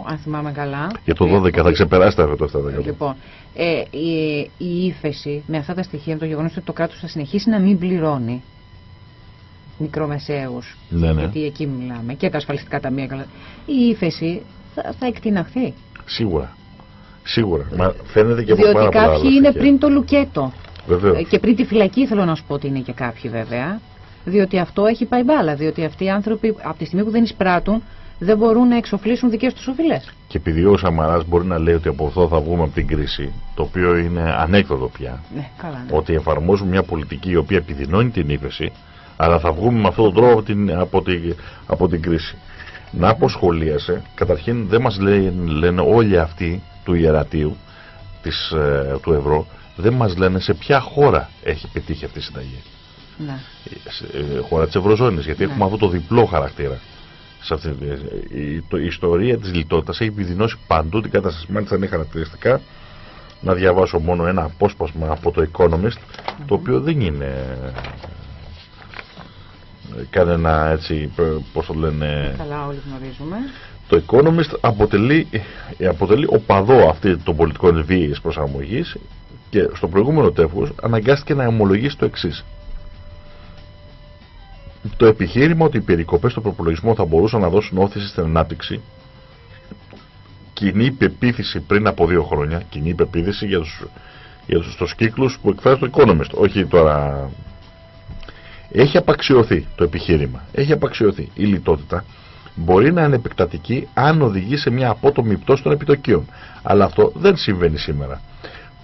αν θυμάμαι καλά. Για το 12 θα ξεπεράσει τα 7%. Λοιπόν, ε, η, η ύφεση με αυτά τα στοιχεία, με το γεγονός ότι το κράτος θα συνεχίσει να μην πληρώνει μικρομεσαίους. Ναι, ναι. Γιατί εκεί μιλάμε και τα ασφαλιστικά ταμεία. Η ύφεση θα, θα εκτιναχθεί. Σίγουρα. Σίγουρα. Μα φαίνεται και από Διότι πάρα πολλά κάποιοι είναι πριν το λουκέτο. Βεβαίως. Ε, Και πριν τη φυλακή θέλω να σου πω ότι είναι και κάποιοι βέβαια. Διότι αυτό έχει πάει μπάλα. Διότι αυτοί οι άνθρωποι από τη στιγμή που δεν εισπράττουν δεν μπορούν να εξοφλήσουν δικές τους οφειλές. Και επειδή ο Σαμαράς μπορεί να λέει ότι από αυτό θα βγούμε από την κρίση, το οποίο είναι ανέκδοτο πια, Ναι, καλά. Ναι. ότι εφαρμόζουμε μια πολιτική η οποία επιδεινώνει την ύφεση, αλλά θα βγούμε με αυτόν τον τρόπο από την, από την, από την κρίση. Να αποσχολίασε, καταρχήν δεν μας λένε, λένε όλοι αυτοί του ιερατείου της, ε, του ευρώ, δεν μας λένε σε ποια χώρα έχει πετύχει αυτή η συνταγή. ναι. Σε, ε, χώρα της Ευρωζώνης, γιατί Ναι. έχουμε αυτό το διπλό χαρακτήρα. Σε αυτή, ε, η, το- η ιστορία της λιτότητας έχει επιδεινώσει παντού την κατάσταση. Μάλιστα είναι χαρακτηριστικά να διαβάσω μόνο ένα απόσπασμα από το Economist, το οποίο δεν είναι ε, κανένα έτσι, ε, πώς το λένε, Καλά, όλοι γνωρίζουμε. το Economist αποτελεί, ε, αποτελεί οπαδό αυτή των πολιτικών βίαιης προσαρμογής και στο προηγούμενο τεύχος αναγκάστηκε να ομολογήσει το εξής. Το επιχείρημα ότι οι περικοπές στο προπολογισμό θα μπορούσαν να δώσουν όθηση στην ανάπτυξη κοινή πεποίθηση πριν από δύο χρόνια, κοινή πεποίθηση για τους, για τους, τους κύκλους που εκφράζει το Economist, όχι τώρα... Έχει απαξιωθεί το επιχείρημα, έχει απαξιωθεί η λιτότητα μπορεί να είναι επεκτατική αν οδηγεί σε μια απότομη πτώση των επιτοκίων. Αλλά αυτό δεν συμβαίνει σήμερα.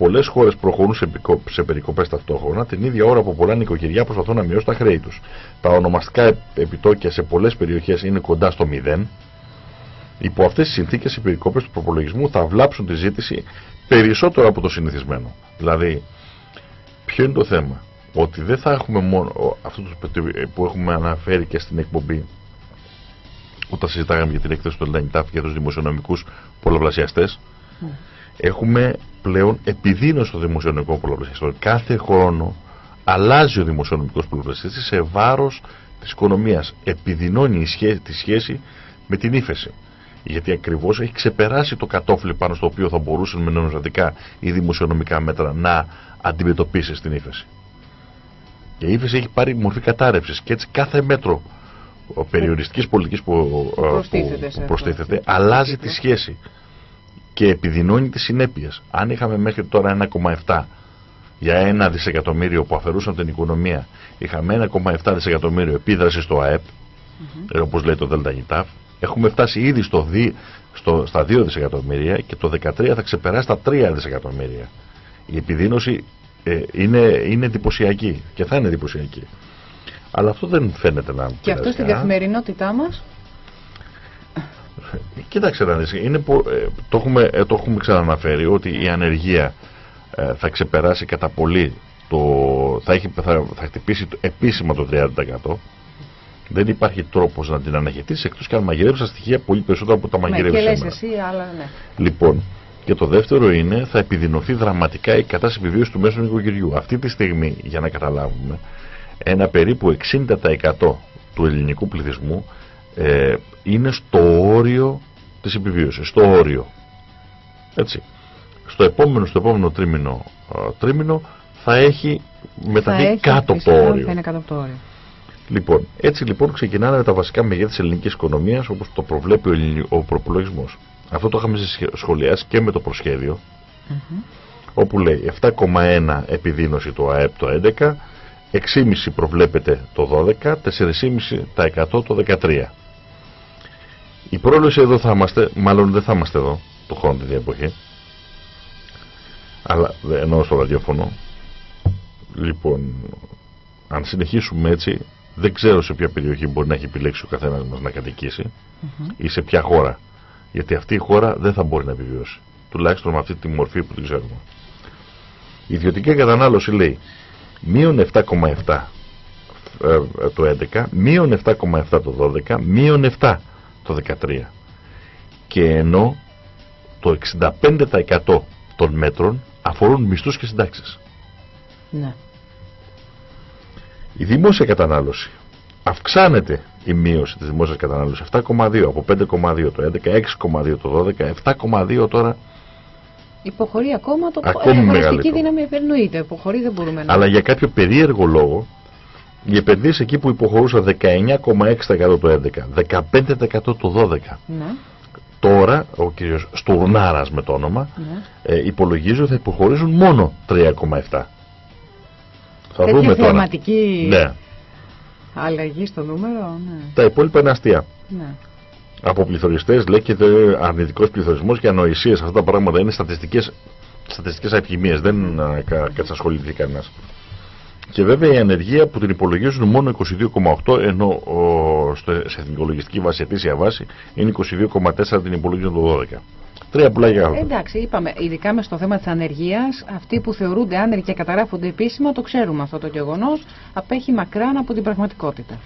Πολλές χώρες προχωρούν σε, επικο- σε περικοπές ταυτόχρονα την ίδια ώρα που πολλά νοικοκυριά προσπαθούν να μειώσουν τα χρέη τους. Τα ονομαστικά επ- επιτόκια σε πολλές περιοχές είναι κοντά στο μηδέν. Υπό αυτές τις συνθήκες, οι περικοπές του προπολογισμού θα βλάψουν τη ζήτηση περισσότερο από το συνηθισμένο. Δηλαδή, ποιο είναι το θέμα, ότι δεν θα έχουμε μόνο αυτό το που έχουμε αναφέρει και στην εκπομπή όταν συζητάγαμε για την έκθεση του Ελληνιτάφ για τους δημοσιονομικούς πολλαπλασιαστές έχουμε πλέον επιδείνωση των δημοσιονομικών πολλαπλασιαστών. Κάθε χρόνο αλλάζει ο δημοσιονομικός πολλαπλασιαστής σε βάρος της οικονομίας. Επιδεινώνει η σχέση, τη σχέση με την ύφεση. Γιατί ακριβώς έχει ξεπεράσει το κατόφλι πάνω στο οποίο θα μπορούσαν με νομισματικά ή δημοσιονομικά μέτρα να αντιμετωπίσει την ύφεση. Και η ύφεση έχει πάρει μορφή κατάρρευσης και έτσι κάθε μέτρο ο περιοριστικής πολιτικής που, ε, προστίθεται σε που αυτό. προστίθεται αλλάζει τη σχέση και επιδεινώνει τις συνέπειες. Αν είχαμε μέχρι τώρα 1,7 για ένα δισεκατομμύριο που αφαιρούσαν την οικονομία, είχαμε 1,7 δισεκατομμύριο επίδραση στο ΑΕΠ, ε, όπως λέει το ΔΕΛΤΑ έχουμε φτάσει ήδη στο δι, στο, στα 2 δισεκατομμύρια και το 2013 θα ξεπεράσει τα 3 δισεκατομμύρια. Η επιδείνωση ε, είναι, είναι εντυπωσιακή και θα είναι εντυπωσιακή. Αλλά αυτό δεν φαίνεται να Και αυτό στην πειράζει. καθημερινότητά μας. Κοίταξε να δεις, είναι, πο- ε, το, έχουμε, ε, το έχουμε ξαναναφέρει ότι η ανεργία ε, θα ξεπεράσει κατά πολύ το, θα, έχει, θα, θα χτυπήσει το, επίσημα το 30%. Δεν υπάρχει τρόπος να την αναχαιτήσεις εκτός και αν μαγειρεύεις τα στοιχεία πολύ περισσότερο από τα Ναι, μαγειρεύεις και λες σήμερα. εσύ, αλλά ναι. Λοιπόν, και το δεύτερο είναι θα επιδεινωθεί δραματικά η κατάσταση επιβίωσης του μέσου νοικοκυριού. Αυτή τη στιγμή, για να καταλάβουμε, ένα περίπου 60% του ελληνικού πληθυσμού ε, είναι στο όριο της επιβίωσης, στο όριο. Έτσι. Στο επόμενο, στο επόμενο τρίμηνο, ε, τρίμηνο θα έχει μεταβεί Θα έχει κάτω από το φυσικά, όριο. Θα είναι κάτω από το όριο. Λοιπόν, έτσι λοιπόν ξεκινάνε με τα βασικά μεγέθη της ελληνικής οικονομίας όπως το προβλέπει ο, ελληνι- ο προπολογισμός. Αυτό το είχαμε σχε- σχολιάσει και με το προσχέδιο όπου λέει 7,1 επιδείνωση το ΑΕΠ το 11, 6,5 προβλέπεται το 12, 4,5% το 13. Η πρόληψη εδώ θα είμαστε, μάλλον δεν θα είμαστε εδώ το χρόνο τη εποχή, αλλά δεν εννοώ στο ραδιόφωνο. Λοιπόν, αν συνεχίσουμε έτσι, δεν ξέρω σε ποια περιοχή μπορεί να έχει επιλέξει ο καθένας μας να κατοικήσει ή σε ποια χώρα. Γιατί αυτή η χώρα δεν θα μπορεί να επιβιώσει. Τουλάχιστον με αυτή τη μορφή που την ξέρουμε. Η ιδιωτική κατανάλωση λέει μείον 7,7 ε, το 11, μείον 7,7 το 12, μείον 7 το 13. Και ενώ το 65% των μέτρων αφορούν μισθούς και συντάξεις. Ναι. Η δημόσια κατανάλωση. Αυξάνεται η μείωση της δημόσιας κατανάλωσης 7,2 από 5,2 το 11, 6,2 το 12, 7,2 τώρα. Υποχωρεί ακόμα το Ακόμη ε, μεγαλύτερο. δύναμη εννοείται. Υποχωρεί δεν μπορούμε να... Αλλά για κάποιο περίεργο λόγο οι επενδύσεις εκεί που υποχωρούσαν 19,6% το 11, 15% το 12. Ναι, Τώρα ο κύριος Στουρνάρας με το όνομα ναι. ε, υπολογίζει ότι θα υποχωρήσουν μόνο 3,7. Θα Τέτοια δούμε τώρα. θεαματική Ναι. αλλαγή στο νούμερο. Ναι. Τα υπόλοιπα είναι αστεία. ναι. Από πληθωριστές λέγεται αρνητικός πληθωρισμός και ανοησίες. Αυτά τα πράγματα είναι στατιστικές στατιστικές αυπηγημίες. Δεν α, κα, ασχοληθεί κανένας. Και βέβαια η ανεργία που την υπολογίζουν μόνο 22,8 ενώ ο, στο, σε εθνικολογιστική βάση, ετήσια βάση, είναι 22,4 την υπολογίζουν το 12. Τρία πουλάκια άλλο. Εντάξει, είπαμε, ειδικά με στο θέμα της ανεργίας, αυτοί που θεωρούνται άνεργοι και καταγράφονται επίσημα, το ξέρουμε αυτό το γεγονός, απέχει μακράν από την πραγματικότητα.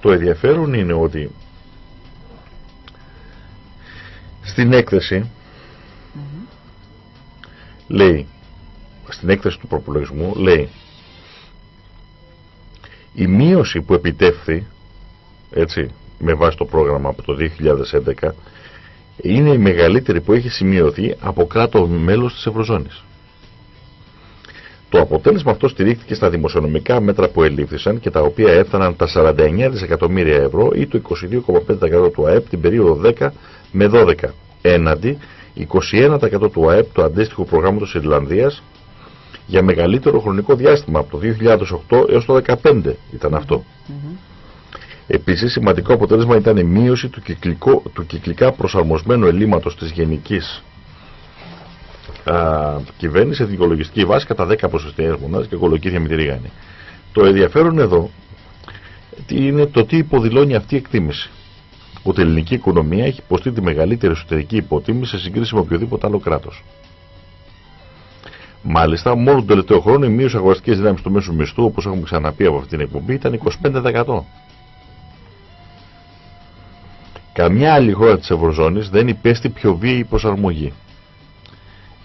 Το ενδιαφέρον είναι ότι στην έκθεση λέει, στην έκθεση του προπολογισμού λέει η μείωση που επιτεύχθη έτσι, με βάση το πρόγραμμα από το 2011 είναι η μεγαλύτερη που έχει σημειωθεί από κράτος μέλος της Ευρωζώνης. Το αποτέλεσμα αυτό στηρίχθηκε στα δημοσιονομικά μέτρα που ελήφθησαν και τα οποία έφταναν τα 49 δισεκατομμύρια ευρώ ή το 22,5% του ΑΕΠ την περίοδο 10 με 12 έναντι 21% του ΑΕΠ του αντίστοιχου προγράμματος Ιρλανδίας για μεγαλύτερο χρονικό διάστημα από το 2008 έως το 2015 ήταν αυτό. Επίσης σημαντικό αποτέλεσμα ήταν η μείωση του, κυκλικό, του κυκλικά προσαρμοσμένου ελλείμματος της γενικής α, κυβέρνηση σε δικολογιστική βάση κατά 10 ποσοστιαίες μονάδες και κολοκύθια με τη ρίγανη. Το ενδιαφέρον εδώ είναι το τι υποδηλώνει αυτή η εκτίμηση. Ότι η ελληνική οικονομία έχει υποστεί τη μεγαλύτερη εσωτερική υποτίμηση σε συγκρίση με οποιοδήποτε άλλο κράτος. Μάλιστα, μόνο τον τελευταίο χρόνο η μείωση αγοραστική δύναμη του μέσου μισθού, όπως έχουμε ξαναπεί από αυτή την εκπομπή, ήταν 25%. Καμιά άλλη χώρα της Ευρωζώνης δεν υπέστη πιο βίαιη προσαρμογή.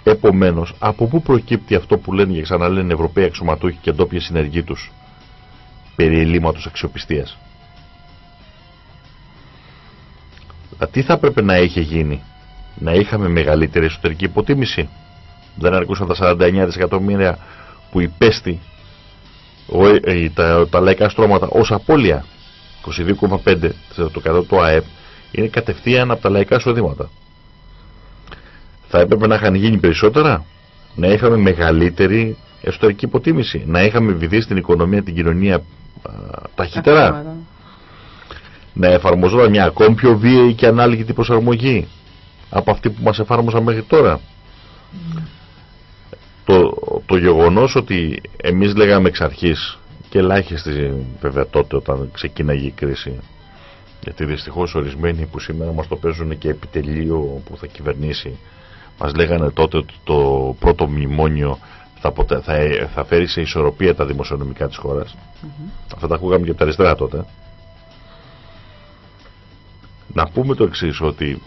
Επομένως, από πού προκύπτει αυτό που λένε και ξαναλένε Ευρωπαίοι αξιωματούχοι και ντόπιε συνεργοί τους; Περί ελλείμματος αξιοπιστίας. Τι θα έπρεπε να είχε γίνει, να είχαμε μεγαλύτερη εσωτερική υποτίμηση; Δεν αρκούσαν τα 49 δισεκατομμύρια που υπέστη ο, ε, τα, τα λαϊκά στρώματα ως απώλεια 22,5% το κατά του ΑΕΠ είναι κατευθείαν από τα λαϊκά εισοδήματα. Θα έπρεπε να είχαν γίνει περισσότερα, να είχαμε μεγαλύτερη εσωτερική υποτίμηση, να είχαμε βιδίσει την οικονομία, την κοινωνία α, ταχύτερα, να εφαρμοζόταν μια ακόμη πιο βίαιη και ανάλογη προσαρμογή από αυτή που μας εφάρμοσαν μέχρι τώρα; Το, το γεγονός ότι εμείς λέγαμε εξ αρχής και ελάχιστη βέβαια τότε όταν ξεκίναγε η κρίση γιατί δυστυχώς ορισμένοι που σήμερα μας το παίζουν και επιτελείο που θα κυβερνήσει μας λέγανε τότε ότι το πρώτο μνημόνιο θα, θα, θα φέρει σε ισορροπία τα δημοσιονομικά της χώρας mm -hmm. αυτά τα ακούγαμε και από τα αριστερά τότε να πούμε το εξής ότι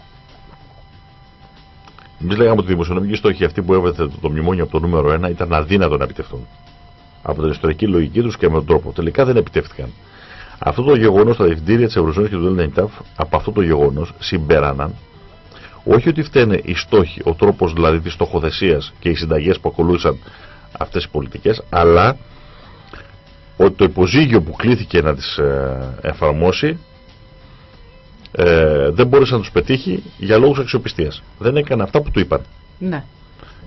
Εμείς λέγαμε ότι οι δημοσιονομικοί στόχοι αυτοί που έβρεθε το, το μνημόνιο από το νούμερο 1 ήταν αδύνατο να επιτευχθούν. Από την ιστορική λογική τους και με τον τρόπο. Τελικά δεν επιτεύχθηκαν. Αυτό το γεγονός, τα διευθυντήρια της Ευρωζώνης και του ΕΛΝΕΝΤΑΦ, από αυτό το γεγονός συμπέραναν όχι ότι φταίνε οι στόχοι, ο τρόπος δηλαδή της στοχοθεσίας και οι συνταγές που ακολούθησαν αυτές οι πολιτικές, αλλά ότι το υποζύγιο που κλήθηκε να τις ε, εφαρμόσει ε, δεν μπόρεσε να τους πετύχει για λόγους αξιοπιστίας. Δεν έκανε αυτά που του είπαν. Ναι.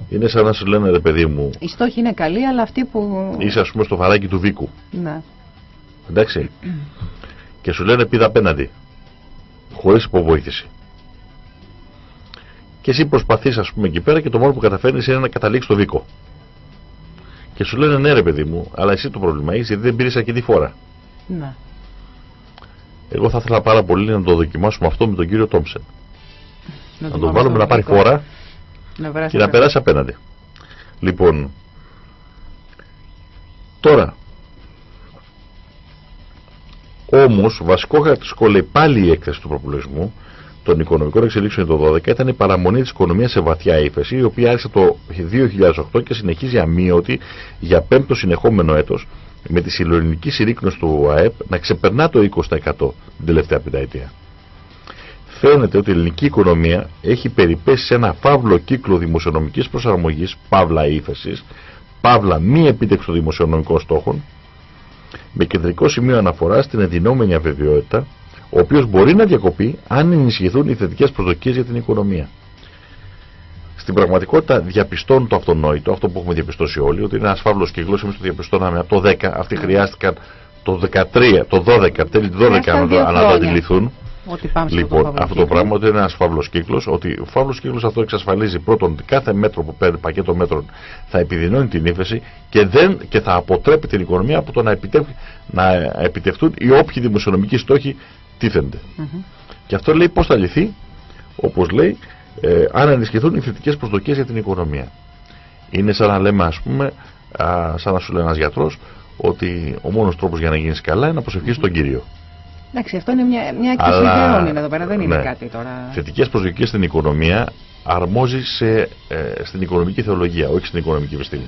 Είναι σαν να σου λένε ρε παιδί μου. Οι στόχοι είναι καλοί, αλλά αυτοί που. Είσαι ας πούμε στο φαράκι του Βίκου. Ναι. Εντάξει. και σου λένε πήδα απέναντι. Χωρίς υποβοήθηση. Και εσύ προσπαθείς, ας πούμε, εκεί πέρα και το μόνο που καταφέρνεις είναι να καταλήξεις στο Βίκο. Και σου λένε ναι, ρε παιδί μου, αλλά εσύ το πρόβλημα έχεις γιατί δεν πήρες αρκετή φορά. Ναι. Εγώ θα ήθελα πάρα πολύ να το δοκιμάσουμε αυτό με τον κύριο Τόμψεν. Να, να τον βάλουμε να πάρει χώρα να και να περάσει απέναντι. Λοιπόν, τώρα, όμως βασικό χαρακτηριστικό λέει πάλι η έκθεση του προπολογισμού των οικονομικών εξελίξεων το 2012 ήταν η παραμονή της οικονομίας σε βαθιά ύφεση η οποία άρχισε το 2008 και συνεχίζει αμύωτη για πέμπτο συνεχόμενο έτος με τη συλλογική συρρήκνωση του ΑΕΠ να ξεπερνά το 20% την τελευταία πενταετία. Φαίνεται ότι η ελληνική οικονομία έχει περιπέσει σε ένα φαύλο κύκλο δημοσιονομικής προσαρμογής, παύλα ύφεσης, παύλα μη επίτευξη των δημοσιονομικών στόχων, με κεντρικό σημείο αναφορά στην ενδυνόμενη αβεβαιότητα, ο οποίος μπορεί να διακοπεί αν ενισχυθούν οι θετικές προσδοκίες για την οικονομία. Στην πραγματικότητα διαπιστώνουν το αυτονόητο, αυτό που έχουμε διαπιστώσει όλοι, ότι είναι ένας φαύλος κύκλος. Εμείς το διαπιστώναμε από το 10, αυτοί ναι. χρειάστηκαν το 13, το 12, τέλη του 12 να το αντιληφθούν. Ότι πάμε λοιπόν, αυτό κύκλο. το πράγμα ότι είναι ένας φαύλος κύκλος, ότι ο φαύλος κύκλος αυτό εξασφαλίζει πρώτον ότι κάθε μέτρο που παίρνει, πακέτο μέτρων, θα επιδεινώνει την ύφεση και, δεν, και θα αποτρέπει την οικονομία από το να, επιτεύ, να επιτευχθούν οι όποιοι δημοσιονομικοί στόχοι τίθενται. Mm -hmm. Και αυτό λέει πώς θα λυθεί, όπως λέει, ε, αν ενισχυθούν οι θετικές προσδοκίες για την οικονομία. Είναι σαν να λέμε, ας πούμε, α, σαν να σου λέει ένας γιατρός, ότι ο μόνος τρόπος για να γίνεις καλά είναι να προσευχήσει mm -hmm. τον κύριο. Εντάξει, αυτό είναι μια, μια έκθεση ιδεών είναι εδώ πέρα, δεν είναι ναι. κάτι τώρα. Θετικές προσδοκίες στην οικονομία αρμόζει σε, ε, στην οικονομική θεολογία, όχι στην οικονομική επιστήμη.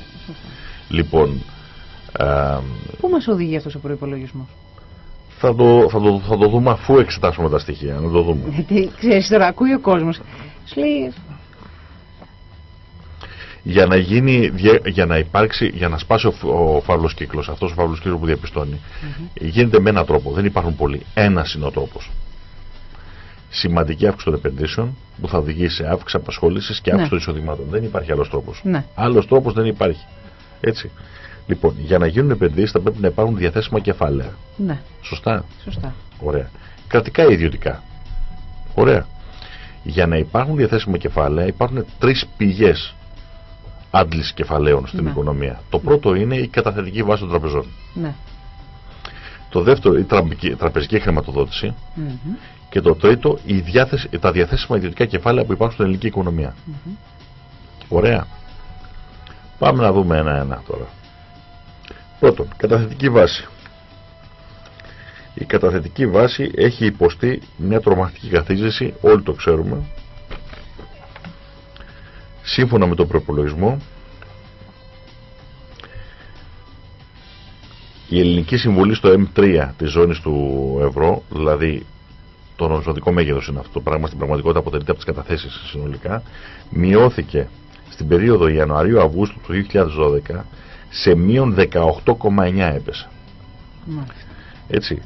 Λοιπόν. Ε, Πού μας οδηγεί αυτός ο προπολογισμό, θα το, θα, το, θα το δούμε αφού εξετάσουμε τα στοιχεία. Να το δούμε. Γιατί ξέρεις τώρα, ακούει ο κόσμος. Σου λέει για να γίνει, για να υπάρξει, για να σπάσει ο, ο φαύλος κύκλος, αυτός ο φαύλος κύκλος που διαπιστώνει, γίνεται με έναν τρόπο. Δεν υπάρχουν πολλοί. Ένας είναι ο τρόπος. Σημαντική αύξηση των επενδύσεων που θα οδηγήσει σε αύξηση απασχόλησης και αύξηση ναι. των εισοδημάτων. Δεν υπάρχει άλλος τρόπος. Ναι. Άλλος τρόπος δεν υπάρχει. Έτσι. Λοιπόν, για να γίνουν επενδύσεις θα πρέπει να υπάρχουν διαθέσιμα κεφάλαια. Ναι. Σωστά. Σωστά. Ωραία. Κρατικά ή ιδιωτικά. Ωραία. Για να υπάρχουν διαθέσιμα κεφάλαια υπάρχουν τρεις πηγές άντλησης κεφαλαίων στην ναι. οικονομία. Το πρώτο είναι η καταθετική βάση των τραπεζών. Ναι. Το δεύτερο η τραπεζική χρηματοδότηση. Και το τρίτο η διάθεση, τα διαθέσιμα ιδιωτικά κεφάλαια που υπάρχουν στην ελληνική οικονομία. Ωραία. Πάμε να δούμε ένα-ένα τώρα. Πρώτον, καταθετική βάση. Η καταθετική βάση έχει υποστεί μια τρομακτική καθίζηση, όλοι το ξέρουμε, σύμφωνα με τον προπολογισμό η ελληνική συμβολή στο M3 της ζώνης του ευρώ δηλαδή το νομισματικό μέγεθος είναι αυτό το πράγμα στην πραγματικότητα αποτελείται από τις καταθέσεις συνολικά μειώθηκε στην περίοδο Ιανουαρίου-Αυγούστου του 2012 σε μείον 18,9 έπεσε. Έτσι.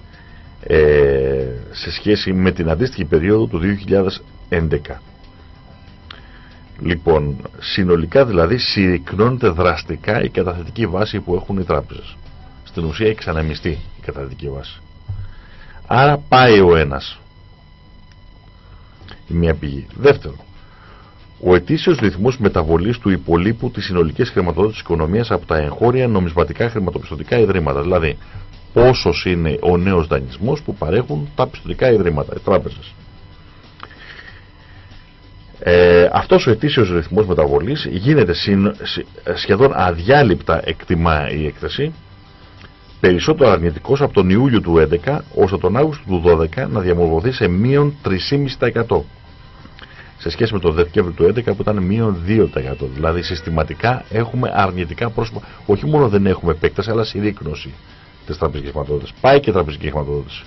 Ε, σε σχέση με την αντίστοιχη περίοδο του 2011. Λοιπόν, συνολικά δηλαδή συρρυκνώνεται δραστικά η καταθετική βάση που έχουν οι τράπεζες. Στην ουσία έχει ξαναμιστεί η καταθετική βάση. Άρα πάει ο ένας. Η μία πηγή. Δεύτερο, ο ετήσιος ρυθμός μεταβολής του υπολείπου της συνολικής χρηματοδότησης οικονομίας από τα εγχώρια νομισματικά χρηματοπιστωτικά ιδρύματα. Δηλαδή, πόσος είναι ο νέος δανεισμός που παρέχουν τα πιστωτικά ιδρύματα, οι τράπεζες. Ε, αυτός ο ετήσιος ρυθμός μεταβολής γίνεται σχεδόν αδιάλειπτα εκτιμά η έκθεση περισσότερο αρνητικός από τον Ιούλιο του 2011 ώστε τον Αύγουστο του 2012 να διαμορφωθεί σε μείον 3,5% σε σχέση με τον Δεκέμβριο του 2011 που ήταν μείον 2%. Δηλαδή συστηματικά έχουμε αρνητικά πρόσωπα. Όχι μόνο δεν έχουμε επέκταση αλλά συρρήκνωση της τραπεζικής χρηματοδότησης. Πάει και η τραπεζική χρηματοδότηση.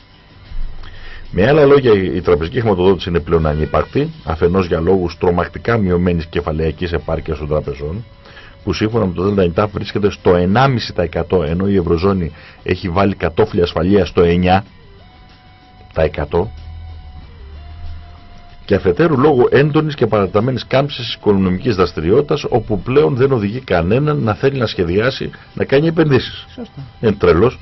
Με άλλα λόγια, η τραπεζική χρηματοδότηση είναι πλέον ανύπαρκτη, αφενός για λόγους τρομακτικά μειωμένης κεφαλαϊκή επάρκειας των τραπεζών, που σύμφωνα με το ΔΝΤ βρίσκεται στο 1,5% ενώ η Ευρωζώνη έχει βάλει κατόφλι ασφαλείας στο 9%. Και αφετέρου λόγω έντονης και παραταμένης κάμψης της οικονομικής δραστηριότητας, όπου πλέον δεν οδηγεί κανέναν να θέλει να σχεδιάσει να κάνει επενδύσεις. Σωστά. Είναι τρελός.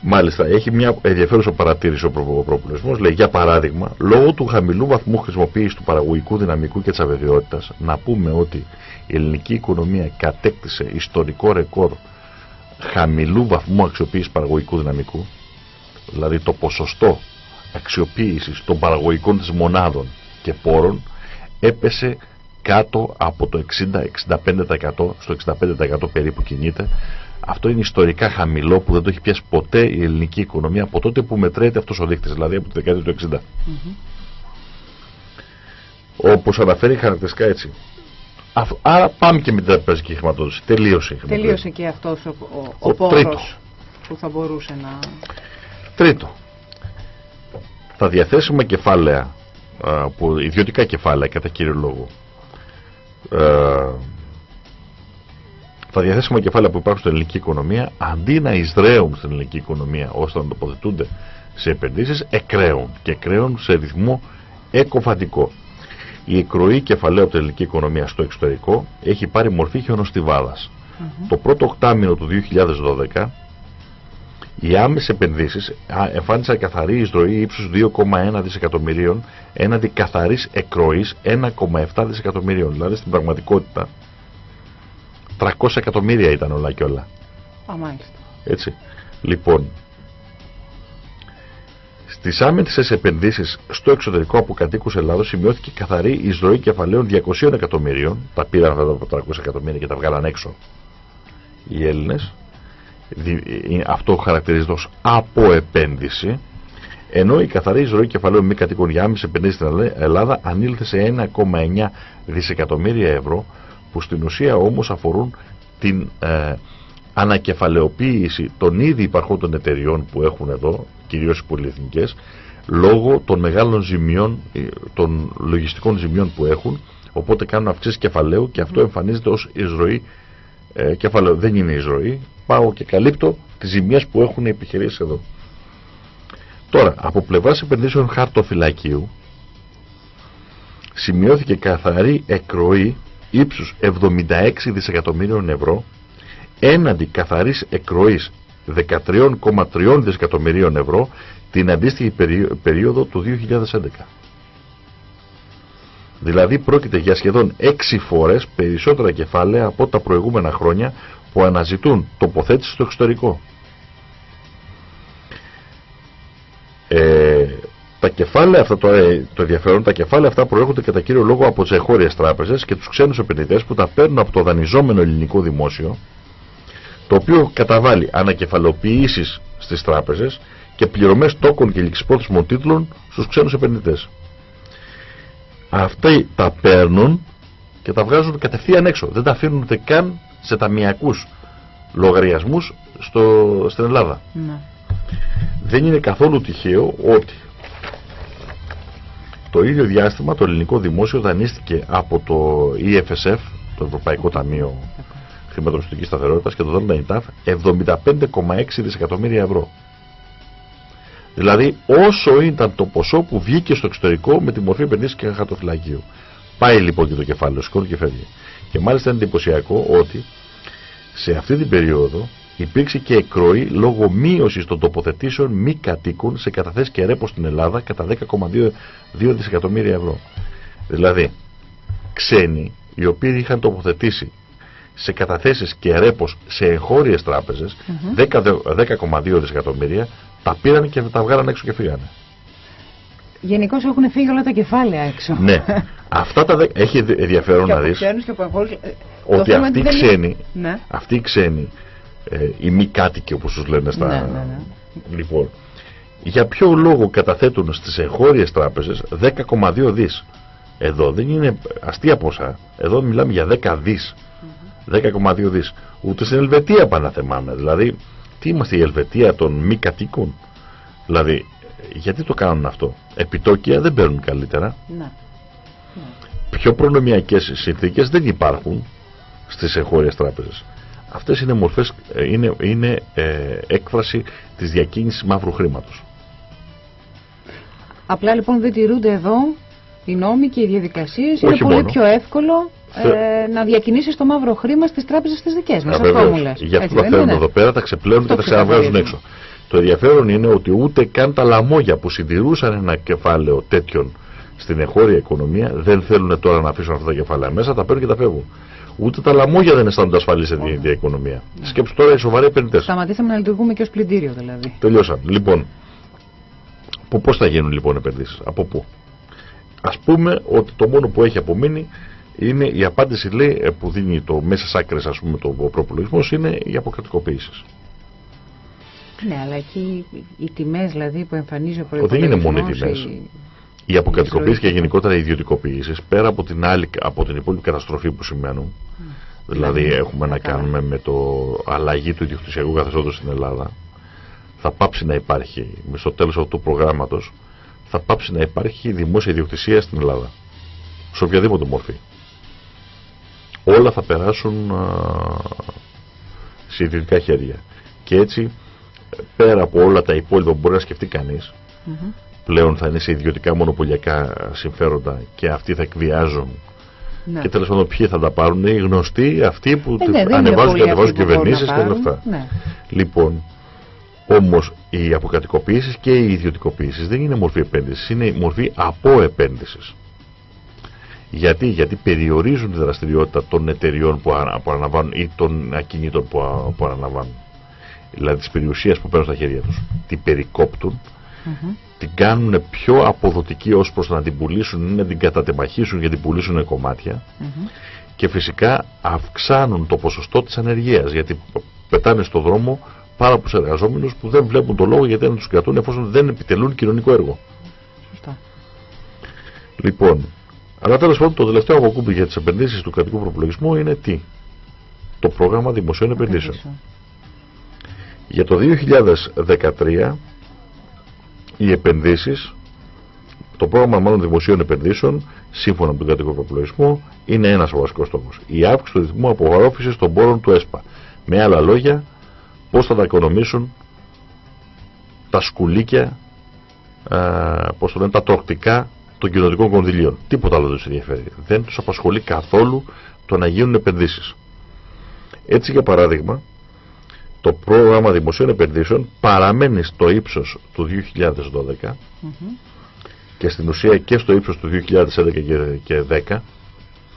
Μάλιστα, έχει μια ενδιαφέρουσα παρατήρηση ο προπολογισμός. Λέει, για παράδειγμα, λόγω του χαμηλού βαθμού χρησιμοποίησης του παραγωγικού δυναμικού και της αβεβαιότητας, να πούμε ότι η ελληνική οικονομία κατέκτησε ιστορικό ρεκόρ χαμηλού βαθμού αξιοποίησης παραγωγικού δυναμικού, δηλαδή το ποσοστό αξιοποίησης των παραγωγικών της μονάδων και πόρων έπεσε κάτω από το 60-65% στο 65% περίπου κινείται αυτό είναι ιστορικά χαμηλό που δεν το έχει πιάσει ποτέ η ελληνική οικονομία από τότε που μετρέεται αυτός ο δείκτης, δηλαδή από τη δεκαετία του 60. Mm -hmm. Όπως αναφέρει χαρακτηριστικά έτσι. άρα πάμε και με την τραπεζική χρηματοδότηση. Τελείωσε η χρηματοδότηση. Τελείωσε και αυτός ο, ο, ο, πόρος που θα μπορούσε να... Τρίτο. Τα διαθέσιμα κεφάλαια, που, ιδιωτικά κεφάλαια κατά κύριο λόγο, τα διαθέσιμα κεφάλαια που υπάρχουν στην ελληνική οικονομία, αντί να εισραίουν στην ελληνική οικονομία ώστε να τοποθετούνται σε επενδύσεις, εκραίουν και εκραίουν σε ρυθμό εκοφαντικό. Η εκροή κεφαλαίου από την ελληνική οικονομία στο εξωτερικό έχει πάρει μορφή χιονοστιβάδας. Mm Το πρώτο οκτάμινο του 2012 οι άμεσες επενδύσεις εμφάνισαν καθαρή εισρωή ύψους 2,1 δισεκατομμυρίων έναντι καθαρής εκροής 1,7 δισεκατομμυρίων. Δηλαδή στην πραγματικότητα 300 εκατομμύρια ήταν όλα και όλα. Α, μάλιστα. Έτσι. Λοιπόν, στις άμεσες επενδύσεις στο εξωτερικό από κατοίκους Ελλάδος σημειώθηκε καθαρή εισρωή κεφαλαίων 200 εκατομμυρίων. Τα πήραν αυτά τα 300 εκατομμύρια και τα βγάλαν έξω οι Έλληνες αυτό χαρακτηρίζεται ως αποεπένδυση ενώ η καθαρή εισρωή κεφαλαίου μη κατοίκων για άμεση επενδύσει στην Ελλάδα ανήλθε σε 1,9 δισεκατομμύρια ευρώ που στην ουσία όμως αφορούν την ε, ανακεφαλαιοποίηση των ήδη υπαρχόντων εταιριών που έχουν εδώ, κυρίως οι πολυεθνικές, λόγω των μεγάλων ζημιών, ε, των λογιστικών ζημιών που έχουν, οπότε κάνουν αυξήσεις κεφαλαίου και αυτό εμφανίζεται ως εισρωή ε, κεφαλαίου. Δεν είναι εισρωή, πάω και καλύπτω τις ζημίες που έχουν οι επιχειρήσεις εδώ. Τώρα, από πλευράς επενδύσεων χαρτοφυλακίου, σημειώθηκε καθαρή εκροή ύψους 76 δισεκατομμύριων ευρώ έναντι καθαρής εκροής 13,3 δισεκατομμυρίων ευρώ την αντίστοιχη περίοδο του 2011. Δηλαδή πρόκειται για σχεδόν 6 φορές περισσότερα κεφάλαια από τα προηγούμενα χρόνια που αναζητούν τοποθέτηση στο εξωτερικό. Ε, τα κεφάλαια αυτά, το, ε, το ενδιαφέρον, τα κεφάλαια αυτά προέρχονται κατά κύριο λόγο από τις εγχώριες τράπεζες και τους ξένους επενδυτές που τα παίρνουν από το δανειζόμενο ελληνικό δημόσιο, το οποίο καταβάλει ανακεφαλοποιήσεις στις τράπεζες και πληρωμές τόκων και ληξιπρόθεσμων τίτλων στους ξένους επενδυτές. Αυτοί τα παίρνουν και τα βγάζουν κατευθείαν έξω. Δεν τα αφήνουν ούτε καν σε ταμιακούς λογαριασμούς στο, στην Ελλάδα. Ναι. Δεν είναι καθόλου τυχαίο ότι το ίδιο διάστημα το ελληνικό δημόσιο δανείστηκε από το EFSF, το Ευρωπαϊκό Ταμείο Χρηματοπιστωτικής Σταθερότητας και το ΔΝΤ 75,6 δισεκατομμύρια ευρώ. Δηλαδή όσο ήταν το ποσό που βγήκε στο εξωτερικό με τη μορφή επενδύσεων και χαρτοφυλακίου. Πάει λοιπόν και το κεφάλαιο, σκόνη και φεύγει. Και μάλιστα είναι εντυπωσιακό ότι σε αυτή την περίοδο υπήρξε και εκροή λόγω μείωσης των τοποθετήσεων μη κατοίκων σε καταθέσεις και ρέπος στην Ελλάδα κατά 10,2 δισεκατομμύρια ευρώ. Δηλαδή, ξένοι οι οποίοι είχαν τοποθετήσει σε καταθέσεις και ρέπος σε εγχώριες τράπεζες 10,2 δισεκατομμύρια τα πήραν και τα βγάλαν έξω και φύγανε. Γενικώς έχουν φύγει όλα τα κεφάλαια έξω. Ναι. Αυτά τα δε... Έχει ενδιαφέρον να δεις ότι αυτοί οι ξένοι, ναι. αυτοί οι ξένοι ε, οι μη κάτοικοι όπως τους λένε στα... Ναι, ναι, ναι. Λοιπόν, για ποιο λόγο καταθέτουν στις εγχώριες τράπεζες 10,2 δις; Εδώ δεν είναι αστεία ποσά. Εδώ μιλάμε για 10 δις. 10,2 δις. Ούτε στην Ελβετία παναθεμάμε. Δηλαδή, τι είμαστε η Ελβετία των μη κατοίκων; Δηλαδή, γιατί το κάνουν αυτό; Επιτόκια δεν παίρνουν καλύτερα. Ναι. Πιο προνομιακές συνθήκες δεν υπάρχουν στις εγχώριες τράπεζες. Αυτές είναι μορφές, ε, είναι, είναι ε, έκφραση της διακίνησης μαύρου χρήματος. Απλά λοιπόν δεν τηρούνται εδώ οι νόμοι και οι διαδικασίες. Είναι πολύ πιο εύκολο ε, να διακινήσεις το μαύρο χρήμα στις τράπεζες τις δικές μας. Αυτό μου λες. Γι' αυτό τα φέρνουν εδώ πέρα, τα ξεπλένουν και τα ξαναβγάζουν έξω. Το ενδιαφέρον είναι ότι ούτε καν τα λαμόγια που συντηρούσαν ένα κεφάλαιο τέτοιον στην εγχώρια οικονομία δεν θέλουν τώρα να αφήσουν αυτά τα κεφάλαια μέσα, τα παίρνουν και τα φεύγουν. Ούτε τα λαμόγια δεν αισθάνονται ασφαλείς σε την οικονομία. Ναι. Σκέψου τώρα οι σοβαροί επενδυτές. Σταματήσαμε να λειτουργούμε και ως πλυντήριο δηλαδή. Τελειώσαμε. Λοιπόν, πώς θα γίνουν λοιπόν επενδύσεις, από πού; Α πούμε ότι το μόνο που έχει απομείνει είναι η απάντηση λέει, που δίνει το μέσα άκρες, ας πούμε, το προπολογισμός είναι η αποκρατικοποίηση. Ναι, αλλά εκεί οι τιμές δηλαδή που εμφανίζει ο προπολογισμό. Δεν είναι μόνο οι τιμές. οι αποκατοικοποίησεις και γενικότερα οι ιδιωτικοποιήσεις πέρα από την, άλλη, από την υπόλοιπη καταστροφή που σημαίνουν δηλαδή ναι, έχουμε να κάνουμε με το αλλαγή του ιδιοκτησιακού καθεστώτος στην Ελλάδα θα πάψει να υπάρχει με στο τέλος αυτού του προγράμματος θα πάψει να υπάρχει δημόσια ιδιοκτησία στην Ελλάδα σε οποιαδήποτε μορφή όλα θα περάσουν α, σε ιδιωτικά χέρια και έτσι πέρα από όλα τα υπόλοιπα που μπορεί να σκεφτεί κανείς πλέον θα είναι σε ιδιωτικά μονοπωλιακά συμφέροντα και αυτοί θα εκβιάζουν ναι. και τέλος πάντων ποιοι θα τα πάρουν οι γνωστοί αυτοί που ε, ναι, ανεβάζουν και ανεβάζουν κυβερνήσεις και όλα αυτά. Ναι. Λοιπόν, όμως οι αποκατοικοποιήσεις και οι ιδιωτικοποιήσεις δεν είναι μορφή επένδυσης, είναι μορφή από επένδυση. Γιατί, γιατί περιορίζουν τη δραστηριότητα των εταιριών που, αναλαμβάνουν ή των ακινήτων που, που αναλαμβάνουν. Δηλαδή της περιουσίας που παίρνουν στα χέρια τους. Την περικόπτουν την κάνουν πιο αποδοτική ως προς να την πουλήσουν ή να την κατατεμαχίσουν για την πουλήσουν κομμάτια και φυσικά αυξάνουν το ποσοστό της ανεργίας γιατί πετάνε στο δρόμο πάρα πολλούς εργαζόμενους που δεν βλέπουν το λόγο γιατί δεν τους κρατούν εφόσον δεν επιτελούν κοινωνικό έργο. Σωστά. Λοιπόν, αλλά τέλος πάντων το τελευταίο αποκούμπι για τις επενδύσεις του κρατικού προπολογισμού είναι τι; Το πρόγραμμα δημοσίων επενδύσεων. Για το 2013 οι επενδύσεις, το πρόγραμμα μάλλον δημοσίων επενδύσεων, σύμφωνα με τον κρατικό προπολογισμό, είναι ένας ο βασικός στόχος. Η αύξηση του ρυθμού απογράφησης των πόρων του ΕΣΠΑ. Με άλλα λόγια, πώς θα τα οικονομήσουν τα σκουλίκια, α, πώς το λένε, τα τροκτικά των κοινωνικών κονδυλίων. Τίποτα άλλο δεν τους ενδιαφέρει. Δεν τους απασχολεί καθόλου το να γίνουν επενδύσεις. Έτσι για παράδειγμα, το πρόγραμμα δημοσίων επενδύσεων παραμένει στο ύψος του 2012 και στην ουσία και στο ύψος του 2011 και 2010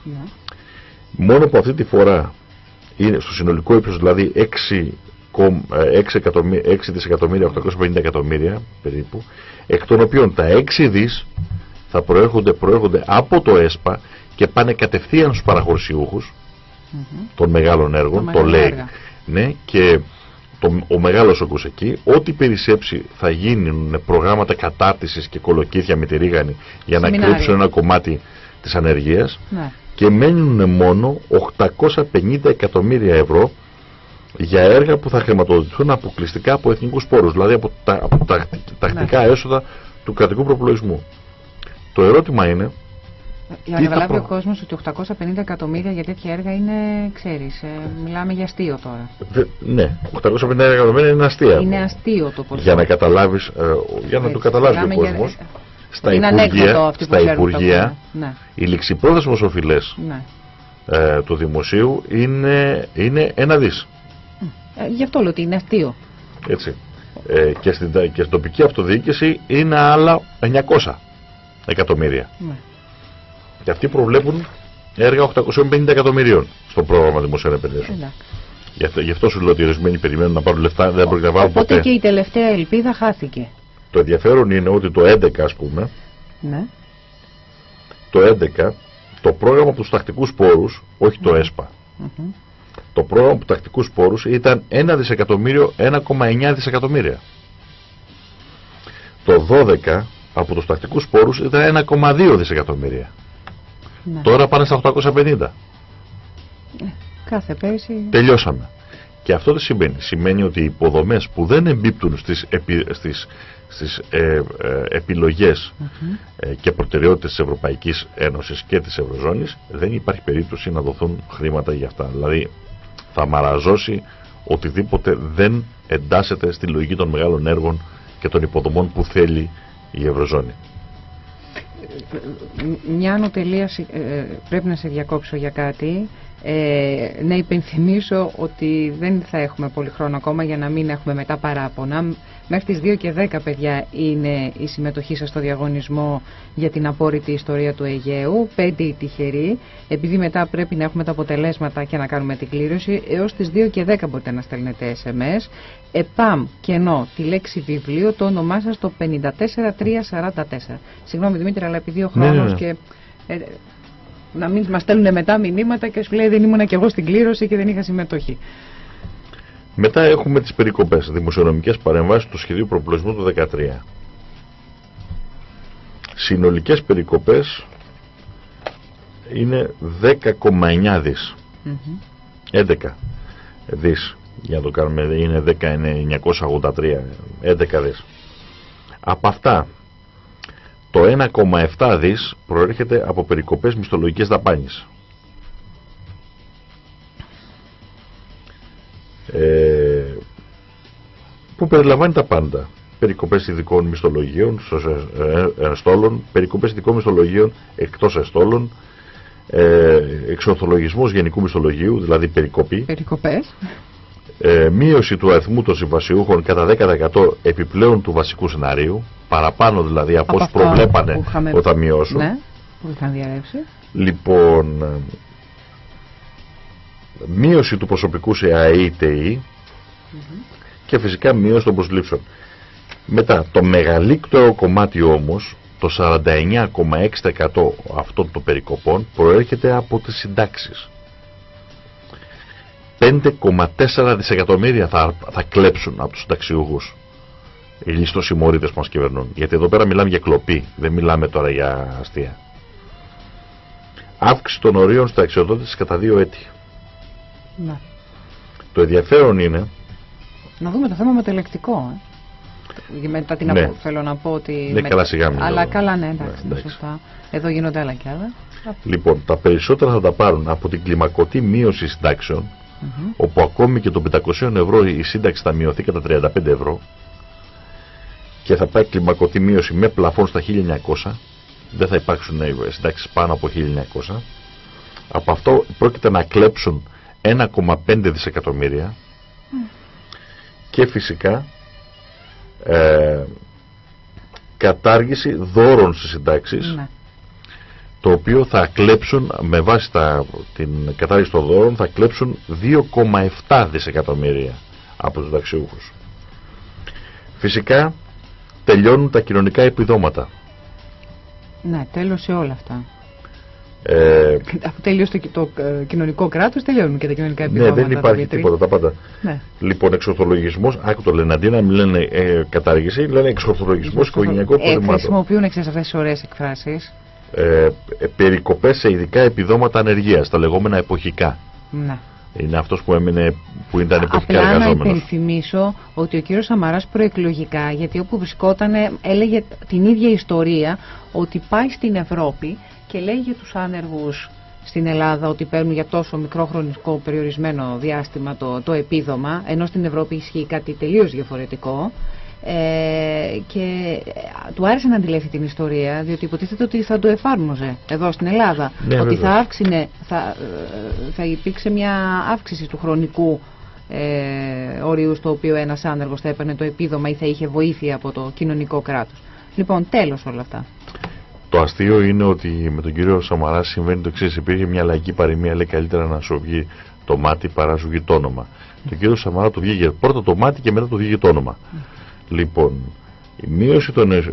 ναι. μόνο που αυτή τη φορά είναι στο συνολικό ύψος δηλαδή 6, 6, 6 δισεκατομμύρια 850 εκατομμύρια περίπου εκ των οποίων τα 6 δις θα προέρχονται, προέρχονται από το ΕΣΠΑ και πάνε κατευθείαν στους παραχωρησιούχους των μεγάλων έργων, το, λέει. Ναι, και το, ο μεγάλος όγκος εκεί, ό,τι περισσέψει θα γίνουν προγράμματα κατάρτισης και κολοκύθια με τη ρίγανη για να κρύψουν ένα κομμάτι της ανεργίας ναι. και μένουν μόνο 850 εκατομμύρια ευρώ για έργα που θα χρηματοδοτηθούν αποκλειστικά από εθνικούς πόρους, δηλαδή από τα, από τα τακτικά ναι. έσοδα του κρατικού προπολογισμού. Το ερώτημα είναι για να καταλάβει ο κόσμος ότι 850 εκατομμύρια για τέτοια έργα είναι, ξέρεις, ε, μιλάμε για αστείο τώρα. ναι, 850 εκατομμύρια είναι αστείο. Είναι αστείο το ποσό. Για να καταλάβεις, ε, για να το καταλάβει ο κόσμος. Για... Στα είναι Υπουργεία, στα υπουργεία ναι. οι ληξιπρόθεσμες οφειλές ναι. ε, του δημοσίου είναι, είναι ένα δις. Ε, γι' αυτό λέω ότι είναι αστείο. Έτσι. Ε, και, στην, και στην τοπική αυτοδιοίκηση είναι άλλα 900 εκατομμύρια. Ναι. Και αυτοί προβλέπουν έργα 850 εκατομμυρίων στο πρόγραμμα δημοσίων επενδύσεων. Γι' αυτό, γι' αυτό σου λέω ότι οι ορισμένοι περιμένουν να πάρουν λεφτά, δεν πρόκειται να βάλουν ποτέ. Οπότε και η τελευταία ελπίδα χάθηκε. Το ενδιαφέρον είναι ότι το 11 ας πούμε, ναι. το 11, το πρόγραμμα από τους τακτικούς πόρους, όχι το ΕΣΠΑ, το πρόγραμμα από τους τακτικούς πόρους ήταν 1 δισεκατομμύριο, 1,9 δισεκατομμύρια. Το 12 από τους τακτικούς πόρους ήταν 1,2 δισεκατομμύρια. Ναι. Τώρα πάνε στα 850. Ε, κάθε πέρσι. Τελειώσαμε. Και αυτό τι σημαίνει. Σημαίνει ότι οι υποδομές που δεν εμπίπτουν στις, επι, στις, στις ε, ε, επιλογές ε, και προτεραιότητες της Ευρωπαϊκής Ένωσης και της Ευρωζώνης δεν υπάρχει περίπτωση να δοθούν χρήματα για αυτά. Δηλαδή θα μαραζώσει οτιδήποτε δεν εντάσσεται στη λογική των μεγάλων έργων και των υποδομών που θέλει η Ευρωζώνη μια ανωτελεία ε, πρέπει να σε διακόψω για κάτι. Ε, να υπενθυμίσω ότι δεν θα έχουμε πολύ χρόνο ακόμα για να μην έχουμε μετά παράπονα. Μέχρι τις 2 και 10 παιδιά είναι η συμμετοχή σας στο διαγωνισμό για την απόρριτη ιστορία του Αιγαίου. 5 οι τυχεροί. Επειδή μετά πρέπει να έχουμε τα αποτελέσματα και να κάνουμε την κλήρωση, έως τις 2 και 10 μπορείτε να στέλνετε SMS. ΕΠΑΜ κενό τη λέξη βιβλίο, το όνομά σας το 54344. Συγγνώμη Δημήτρη, αλλά επειδή ο χρόνος ναι, ναι. και... Ε, να μην μας στέλνουν μετά μηνύματα και σου λέει δεν ήμουνα και εγώ στην κλήρωση και δεν είχα συμμετοχή. Μετά έχουμε τις περικοπές, δημοσιονομικές παρεμβάσεις του σχεδίου προπολογισμού του 2013. συνολικές περικοπές είναι 10,9 δις. 11 δις για να το κάνουμε είναι 983 11 δις. Από αυτά το 1,7 δις προέρχεται από περικοπές μισθολογικές δαπάνης. Ε, που περιλαμβάνει τα πάντα. Περικοπές ειδικών μισθολογίων, εστόλων, περικοπές ειδικών μισθολογίων εκτός εστόλων, ε, εξορθολογισμός γενικού μισθολογίου, δηλαδή περικοπή. Περικοπές. Ε, μείωση του αριθμού των συμβασιούχων κατά 10% επιπλέον του βασικού σενάριου, παραπάνω δηλαδή από, όσου προβλέπανε είχαμε... όταν μειώσουν. Ναι, που είχαν διαρρεύσει. Λοιπόν, ε, μείωση του προσωπικού σε ΑΕΤΗ και φυσικά μείωση των προσλήψεων. Μετά, το μεγαλύτερο κομμάτι όμως, το 49,6% αυτών των περικοπών προέρχεται από τις συντάξεις. 5,4 δισεκατομμύρια θα, θα κλέψουν από τους συνταξιούχους οι ληστοσημωρίτες που μας κυβερνούν. Γιατί εδώ πέρα μιλάμε για κλοπή, δεν μιλάμε τώρα για αστεία. Αύξηση των ορίων στα εξοδότηση κατά δύο έτη. Ναι. Το ενδιαφέρον είναι... Να δούμε το θέμα με το ελεκτικό. Ε. Μετά την ναι. θέλω να πω ότι... Ναι, καλά σιγά Αλλά καλά, ναι, εντάξει, ναι, σωστά. Εδώ γίνονται άλλα κι άλλα. Λοιπόν, τα περισσότερα θα τα πάρουν από την κλιμακωτή μείωση συντάξεων, mm -hmm. όπου ακόμη και των 500 ευρώ η σύνταξη θα μειωθεί κατά 35 ευρώ και θα πάει κλιμακωτή μείωση με πλαφόν στα 1900, δεν θα υπάρξουν συντάξεις πάνω από 1900. Από αυτό πρόκειται να κλέψουν 1,5 δισεκατομμύρια και φυσικά ε, κατάργηση δώρων στις συντάξεις ναι. το οποίο θα κλέψουν με βάση τα, την κατάργηση των δώρων θα κλέψουν 2,7 δισεκατομμύρια από τους συνταξιούχους. Φυσικά τελειώνουν τα κοινωνικά επιδόματα. Ναι, τέλος σε όλα αυτά. Ε, Αφού τελείωσε το, το ε, κοινωνικό κράτος, τελειώνουν και τα κοινωνικά ναι, επιδόματα. Ναι, δεν υπάρχει τίποτα, τα πάντα. Ναι. Λοιπόν, εξορθολογισμός, άκου το λένε, αντί να μην λένε ε, κατάργηση, λένε εξορθολογισμός οικογενειακό ε, Χρησιμοποιούν εξής αυτές τις ωραίες εκφράσεις. Ε, ε Περικοπές σε ειδικά επιδόματα ανεργίας, τα λεγόμενα εποχικά. Ναι. Είναι αυτός που, έμεινε, που ήταν εποχικά Απλά να υπενθυμίσω ότι ο κύριος Σαμαράς προεκλογικά, γιατί όπου βρισκόταν έλεγε την ίδια ιστορία, ότι πάει στην Ευρώπη και λέει για τους άνεργους στην Ελλάδα ότι παίρνουν για τόσο μικρό χρονικό περιορισμένο διάστημα το, το επίδομα, ενώ στην Ευρώπη ισχύει κάτι τελείως διαφορετικό. Ε, και ε, του άρεσε να αντιλέφει την ιστορία, διότι υποτίθεται ότι θα το εφάρμοζε εδώ στην Ελλάδα. Ναι, ότι θα, αύξηνε, θα, ε, θα υπήρξε μια αύξηση του χρονικού ε, ορίου στο οποίο ένας άνεργος θα έπαιρνε το επίδομα ή θα είχε βοήθεια από το κοινωνικό κράτος. Λοιπόν, τέλος όλα αυτά. Το αστείο είναι ότι με τον κύριο Σαμαρά συμβαίνει το εξής. Υπήρχε μια λαϊκή παροιμία, λέει καλύτερα να σου βγει το μάτι παρά σου βγει το όνομα. Mm. Τον κύριο Σαμαρά του βγήκε πρώτα το μάτι και μετά του βγήκε το όνομα. Λοιπόν, η μείωση των, ε,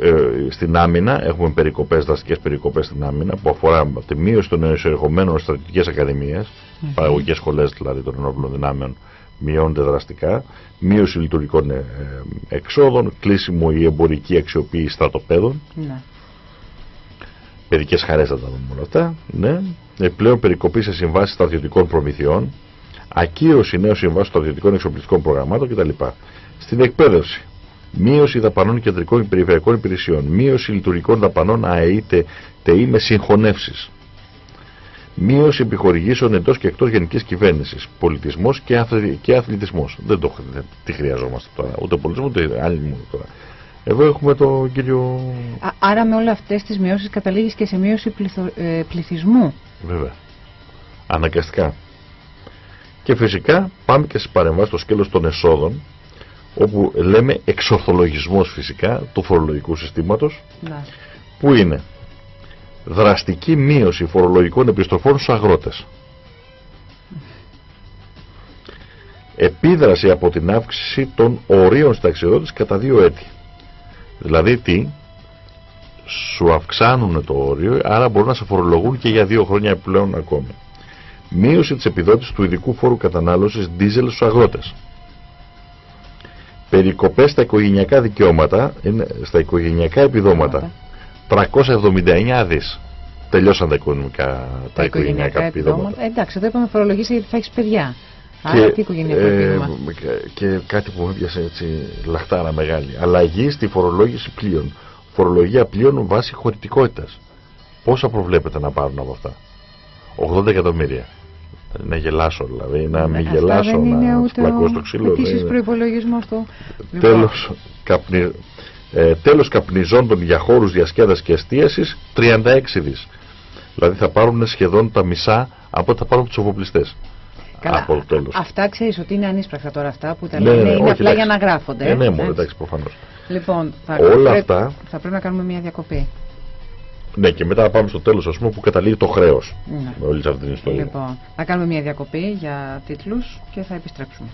στην άμυνα, έχουμε περικοπές, δραστικές περικοπές στην άμυνα, που αφορά τη μείωση των εισερχομένων στρατιωτικές ακαδημίες, mm. παραγωγικές σχολές δηλαδή των ενόπλων δυνάμεων, μειώνονται δραστικά, μείωση λειτουργικών ε, ε, εξόδων, κλείσιμο ή εμπορική αξιοποίηση στρατοπέδων. Ναι παιδικές χαρές θα τα δούμε όλα αυτά, ναι. Επιπλέον περικοπή σε συμβάσεις στρατιωτικών προμηθειών, ακύρωση νέων συμβάσεων στρατιωτικών εξοπλιστικών προγραμμάτων κτλ. Στην εκπαίδευση, μείωση δαπανών κεντρικών και περιφερειακών υπηρεσιών, μείωση λειτουργικών δαπανών ΑΕΗ ΤΕΗ με συγχωνεύσεις. Μείωση επιχορηγήσεων εντός και εκτός γενικής κυβέρνησης. Πολιτισμός και, αθλη, και αθλητισμός. Δεν το δεν, τι χρειαζόμαστε τώρα. Ούτε πολιτισμό ούτε άλλη μου τώρα. Εδώ έχουμε το κύριο... άρα με όλα αυτές τις μειώσεις καταλήγεις και σε μείωση πληθω... ε, πληθυσμού. Βέβαια. Αναγκαστικά. Και φυσικά πάμε και στις παρεμβάσεις στο σκέλος των εσόδων όπου λέμε εξορθολογισμός φυσικά του φορολογικού συστήματος να. που είναι δραστική μείωση φορολογικών επιστροφών στους αγρότες. Επίδραση από την αύξηση των ορίων συνταξιδότης κατά δύο έτη. Δηλαδή τι, σου αυξάνουν το όριο, άρα μπορούν να σε φορολογούν και για δύο χρόνια επιπλέον ακόμη. Μείωση της επιδότησης του ειδικού φόρου κατανάλωσης δίζελ στους αγρότες. Περικοπές στα οικογενειακά δικαιώματα, στα οικογενειακά επιδόματα, 379 δις. Τελειώσαν τα οικονομικά, τα, οικογενειακά επιδόματα. Εντάξει, εδώ είπαμε φορολογήσει γιατί θα έχεις παιδιά. Άρα τι οικογενειακό ε, και κάτι που μου έπιασε έτσι λαχτάρα μεγάλη. Αλλαγή στη φορολόγηση πλοίων. Φορολογία πλοίων βάσει χωρητικότητας. Πόσα προβλέπετε να πάρουν από αυτά; 80 εκατομμύρια. Να γελάσω δηλαδή, να μην γελάσω, να σπλακώ στο ξύλο. Τι προπολογισμό του. Τέλος, καπνι... ε, τέλος καπνιζόντων για χώρους διασκέδασης και εστίασης 36 δις. Δηλαδή θα πάρουν σχεδόν τα μισά από ό,τι θα πάρουν τους οποπλιστές. Καλά, από το τέλος. Αυτά ξέρεις ότι είναι ανίσπρακτα τώρα αυτά που τα ναι, λένε, ναι, είναι όχι, απλά για να γράφονται. Ε, ναι, μόνο εντάξει, προφανώς. Λοιπόν, θα, Όλα αυτά... θα πρέπει να κάνουμε μια διακοπή. Ναι, και μετά να πάμε στο τέλος, ας πούμε, που καταλήγει το χρέος. Ναι. Με όλη αυτή την ιστορία. Λοιπόν, θα κάνουμε μια διακοπή για τίτλους και θα επιστρέψουμε.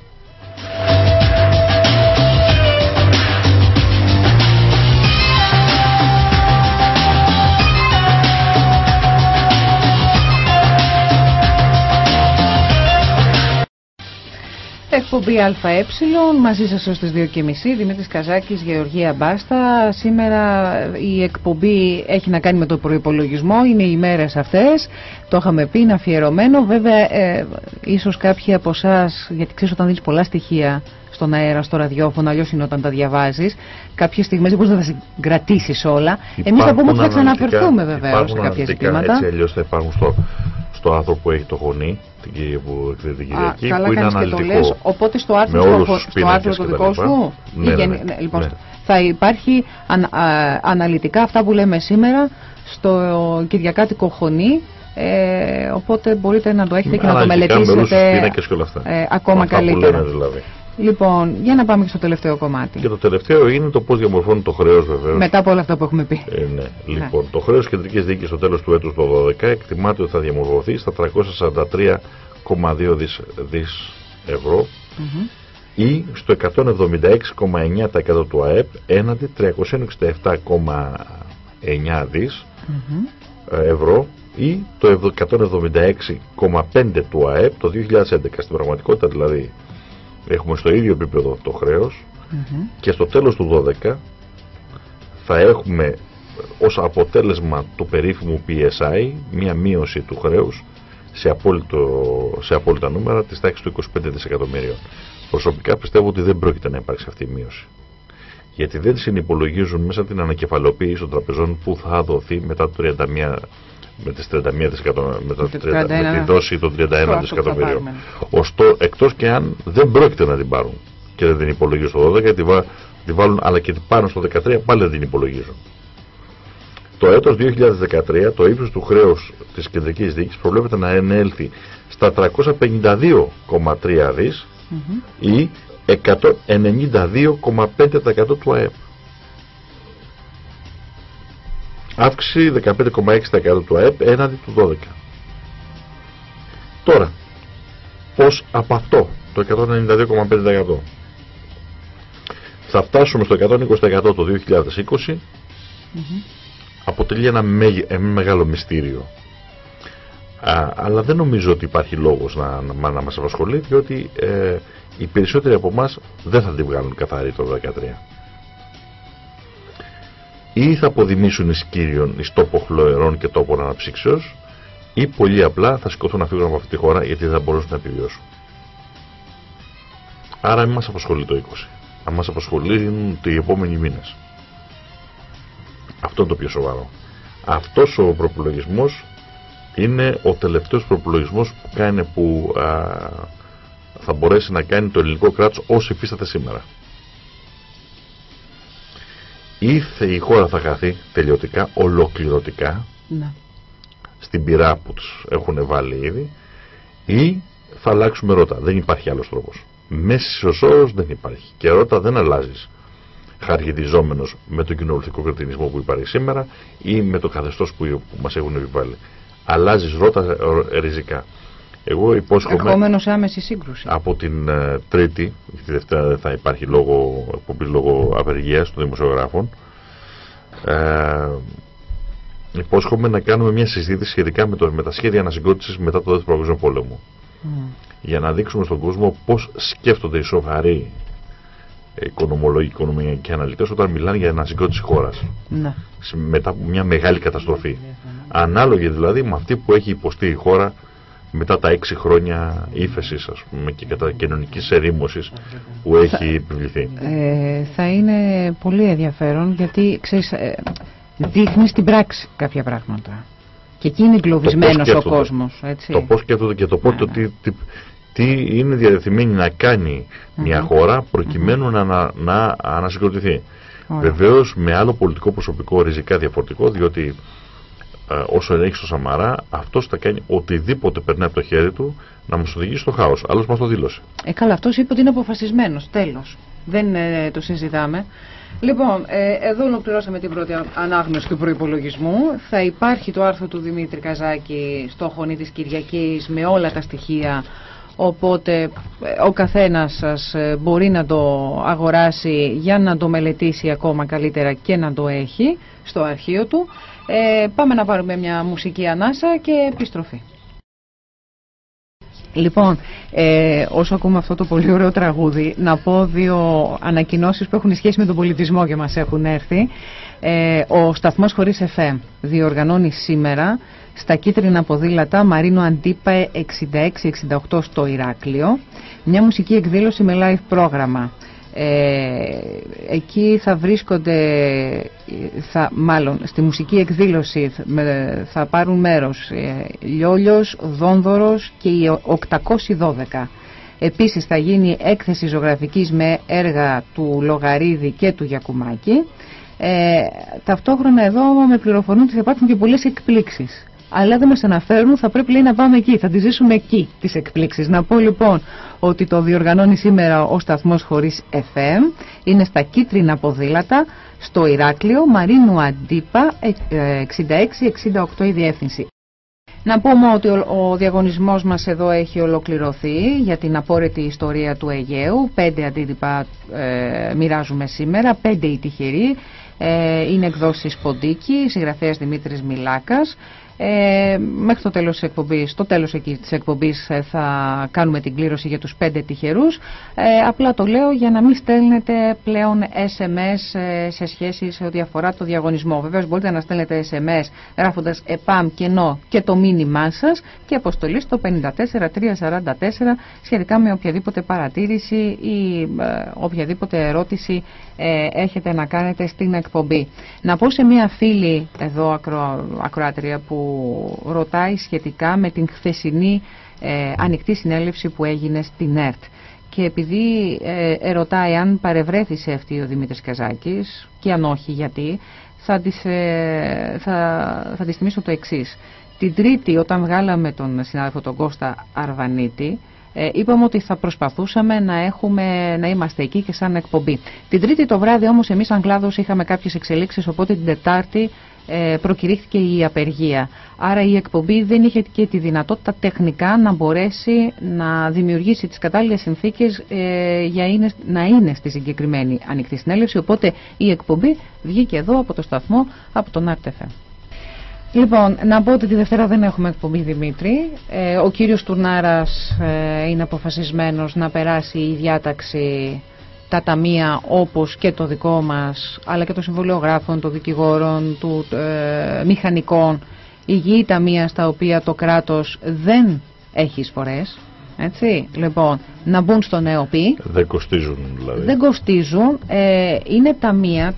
Εκπομπή ΑΕ, μαζί σας ως τις 2.30, Δημήτρης Καζάκης, Γεωργία Μπάστα. Σήμερα η εκπομπή έχει να κάνει με το προϋπολογισμό, είναι οι μέρες αυτές, το είχαμε πει, είναι αφιερωμένο. Βέβαια, ε, ίσως κάποιοι από εσάς, γιατί ξέρεις όταν δίνεις πολλά στοιχεία στον αέρα, στο ραδιόφωνο, αλλιώς είναι όταν τα διαβάζεις. Κάποιες στιγμές δεν μπορεί να τα συγκρατήσεις όλα. Εμείς θα πούμε ότι θα ξαναφερθούμε βεβαίως σε κάποια ζητήματα. Έτσι αλλιώς θα υπάρχουν στο, στο άνθρωπο που έχει το γονεί την κυρία που εκδίδει την Κυριακή, καλά που είναι αναλυτικό. Και το λες, οπότε στο άρθρο, στο, στο άρθρο το δικό σου, ναι, ναι, ναι, ναι, λοιπόν, ναι. θα υπάρχει αν, α, αναλυτικά αυτά που λέμε σήμερα στο Κυριακάτικο Χωνί, ε, οπότε μπορείτε να το έχετε και να το μελετήσετε και όλα αυτά. Ε, ακόμα αυτά καλύτερα. Που λένε, δηλαδή. Λοιπόν, για να πάμε και στο τελευταίο κομμάτι. Και το τελευταίο είναι το πώς διαμορφώνει το χρέος, βεβαίως. Μετά από όλα αυτά που έχουμε πει. Ε, ναι. Λοιπόν, το χρέος κεντρικής δίκης στο τέλος του έτους του 2012 εκτιμάται ότι θα διαμορφωθεί στα 343,2 δις, ευρώ mm -hmm. ή στο 176,9% του ΑΕΠ έναντι 367,9 δις mm -hmm. ευρώ ή το 176,5 του ΑΕΠ το 2011. Στην πραγματικότητα δηλαδή έχουμε στο ίδιο επίπεδο το χρέος και στο τέλος του 12 θα έχουμε ως αποτέλεσμα του περίφημου PSI μια μείωση του χρέους σε, απόλυτο, σε απόλυτα νούμερα της τάξης του 25 δισεκατομμύριων. Προσωπικά πιστεύω ότι δεν πρόκειται να υπάρξει αυτή η μείωση. Γιατί δεν συνυπολογίζουν μέσα την ανακεφαλοποίηση των τραπεζών που θα δοθεί μετά το 31 με τις 31 δισεκατομμύρια, με, με τη δόση των 31 δισεκατομμυρίων. Ωστόσο, εκτός και αν δεν πρόκειται να την πάρουν και δεν την υπολογίζουν στο 12 τη, βά, τη βάλουν αλλά και πάνω στο 13 πάλι δεν την υπολογίζουν. Το έτος 2013 το ύψος του χρέους της κεντρικής διοίκησης προβλέπεται να ενέλθει στα 352,3 δις mm -hmm. ή 192,5% του ΑΕΠ. Αύξηση 15,6% του ΑΕΠ έναντι του 12. Τώρα, πώς από αυτό το 192,5% θα φτάσουμε στο 120% το 2020 αποτελεί ένα, μεγάλο μυστήριο. Α, αλλά δεν νομίζω ότι υπάρχει λόγος να, να, να μας απασχολεί διότι ε, οι περισσότεροι από εμάς δεν θα την βγάλουν καθαρή το 2013 ή θα αποδημήσουν εις κύριον εις τόπο χλωερών και τόπο αναψύξεως ή πολύ απλά θα σηκωθούν να φύγουν από αυτή τη χώρα γιατί δεν θα μπορούσαν να επιβιώσουν. Άρα μην μας απασχολεί το 20. Αν μας απασχολεί οι επόμενοι μήνες. Αυτό είναι το πιο σοβαρό. Αυτός ο προπολογισμός είναι ο τελευταίος προπολογισμός που, κάνει, που θα μπορέσει να κάνει το ελληνικό κράτος όσο υφίσταται σήμερα ή η χώρα θα χαθεί τελειωτικά, ολοκληρωτικά ναι. στην πυρά που τους έχουν βάλει ήδη ή θα αλλάξουμε ρότα. Δεν υπάρχει άλλος τρόπος. Μέσης όρος δεν υπάρχει. Και ρότα δεν αλλάζεις χαργητιζόμενος με τον κοινοβουλευτικό κρατηνισμό που υπάρχει σήμερα ή με το καθεστώς που, που μας έχουν επιβάλει. Αλλάζεις ρότα ριζικά. Εγώ υπόσχομαι. σε άμεση σύγκρουση. Από την uh, Τρίτη, τη Δευτέρα δεν θα υπάρχει λόγο, εκπομπής λόγω απεργίας των δημοσιογράφων. Ε, υπόσχομαι να κάνουμε μια συζήτηση σχετικά με, το, με τα σχέδια ανασυγκρότησης μετά το Δεύτερο Παγκόσμιο Πόλεμο. Mm. Για να δείξουμε στον κόσμο πώς σκέφτονται οι σοβαροί οικονομολόγοι, οικονομικοί αναλυτές όταν μιλάνε για ανασυγκρότηση χώρας. Ναι. Μετά από μια μεγάλη καταστροφή. Ανάλογη δηλαδή με αυτή που έχει υποστεί η χώρα μετά τα έξι χρόνια ύφεσης, ας πούμε, και κατά κοινωνικής ερήμωσης που έχει θα, επιβληθεί. Ε, θα είναι πολύ ενδιαφέρον γιατί ξέρεις, ε, δείχνει στην πράξη κάποια πράγματα. Και εκεί είναι εγκλωβισμένος ο κόσμος. Το πώς σκέφτονται και το πότε, ναι, ναι. τι, τι, είναι διαδεθειμένη να κάνει μια χώρα προκειμένου να, να, να ανασυγκροτηθεί. Βεβαίως με άλλο πολιτικό προσωπικό ριζικά διαφορετικό, διότι ε, όσο έχει στο Σαμαρά, αυτός θα κάνει οτιδήποτε περνάει από το χέρι του να μας οδηγήσει στο χάος. Άλλος μας το δήλωσε. Ε, καλά, αυτός είπε ότι είναι αποφασισμένος. Τέλος. Δεν ε, το συζητάμε. Λοιπόν, ε, εδώ ολοκληρώσαμε την πρώτη ανάγνωση του προπολογισμού. Θα υπάρχει το άρθρο του Δημήτρη Καζάκη στο χωνί της Κυριακής με όλα τα στοιχεία οπότε ε, ο καθένας σας ε, μπορεί να το αγοράσει για να το μελετήσει ακόμα καλύτερα και να το έχει στο αρχείο του. Ε, πάμε να πάρουμε μια μουσική ανάσα και επιστροφή. Λοιπόν, ε, όσο ακούμε αυτό το πολύ ωραίο τραγούδι, να πω δύο ανακοινώσεις που έχουν σχέση με τον πολιτισμό και μας έχουν έρθει. Ε, ο σταθμός χωρίς FM διοργανώνει σήμερα στα κίτρινα ποδήλατα Μαρίνο Αντίπα 66-68 στο Ηράκλειο μια μουσική εκδήλωση με live πρόγραμμα. Ε, εκεί θα βρίσκονται, θα, μάλλον στη μουσική εκδήλωση θα πάρουν μέρος ε, Λιόλιος, Δόνδωρος και οι 812. Επίσης θα γίνει έκθεση ζωγραφικής με έργα του Λογαρίδη και του Γιακουμάκη. Ε, ταυτόχρονα εδώ με πληροφορούν ότι θα υπάρχουν και πολλές εκπλήξεις αλλά δεν μας αναφέρουν, θα πρέπει λέει, να πάμε εκεί, θα τη ζήσουμε εκεί τις εκπλήξεις. Να πω λοιπόν ότι το διοργανώνει σήμερα ο σταθμός χωρίς FM, είναι στα κίτρινα ποδήλατα, στο Ηράκλειο, Μαρίνου Αντίπα, 66-68 η διεύθυνση. Να πούμε ότι ο, διαγωνισμός μας εδώ έχει ολοκληρωθεί για την απόρριτη ιστορία του Αιγαίου. Πέντε αντίτυπα ε, μοιράζουμε σήμερα, πέντε οι τυχεροί. Ε, είναι εκδόσεις Ποντίκη, συγγραφέας Δημήτρης Μιλάκας. Ε, μέχρι το τέλος της εκπομπής, το τέλος εκεί της εκπομπής ε, θα κάνουμε την κλήρωση για τους πέντε τυχερούς. Ε, απλά το λέω για να μην στέλνετε πλέον SMS ε, σε σχέση σε ό,τι αφορά το διαγωνισμό. Βεβαίως μπορείτε να στέλνετε SMS γράφοντας ΕΠΑΜ κενό και το μήνυμά σας και αποστολή στο 54344 σχετικά με οποιαδήποτε παρατήρηση ή οποιαδήποτε ερώτηση έχετε να κάνετε στην εκπομπή. Να πω σε μία φίλη εδώ ακρο, ακροάτρια που ρωτάει σχετικά με την χθεσινή ε, ανοιχτή συνέλευση που έγινε στην ΕΡΤ. Και επειδή ε, ερωτάει αν παρευρέθησε αυτή ο Δημήτρης Καζάκης και αν όχι γιατί, θα της, ε, θα, θα της θυμίσω το εξής. Την Τρίτη όταν βγάλαμε τον συνάδελφο τον Κώστα Αρβανίτη, ε, είπαμε ότι θα προσπαθούσαμε να, έχουμε, να είμαστε εκεί και σαν εκπομπή. Την Τρίτη το βράδυ όμως εμείς σαν κλάδος είχαμε κάποιες εξελίξεις, οπότε την Τετάρτη ε, προκηρύχθηκε η απεργία. Άρα η εκπομπή δεν είχε και τη δυνατότητα τεχνικά να μπορέσει να δημιουργήσει τις κατάλληλες συνθήκες ε, για να είναι στη συγκεκριμένη ανοιχτή συνέλευση. Οπότε η εκπομπή βγήκε εδώ από το σταθμό, από τον RTF. Λοιπόν, να πω ότι τη Δευτέρα δεν έχουμε εκπομπή Δημήτρη. Ε, ο κύριος Τουρνάρας είναι αποφασισμένος να περάσει η διάταξη τα ταμεία όπως και το δικό μας αλλά και των συμβολιογράφων, των δικηγόρων, του ε, μηχανικών υγιή ταμεία στα οποία το κράτος δεν έχει εισφορές έτσι, λοιπόν, να μπουν στο ΝΕΟΠΗ. Δεν κοστίζουν δηλαδή. Δεν κοστίζουν. Ε, είναι ταμεία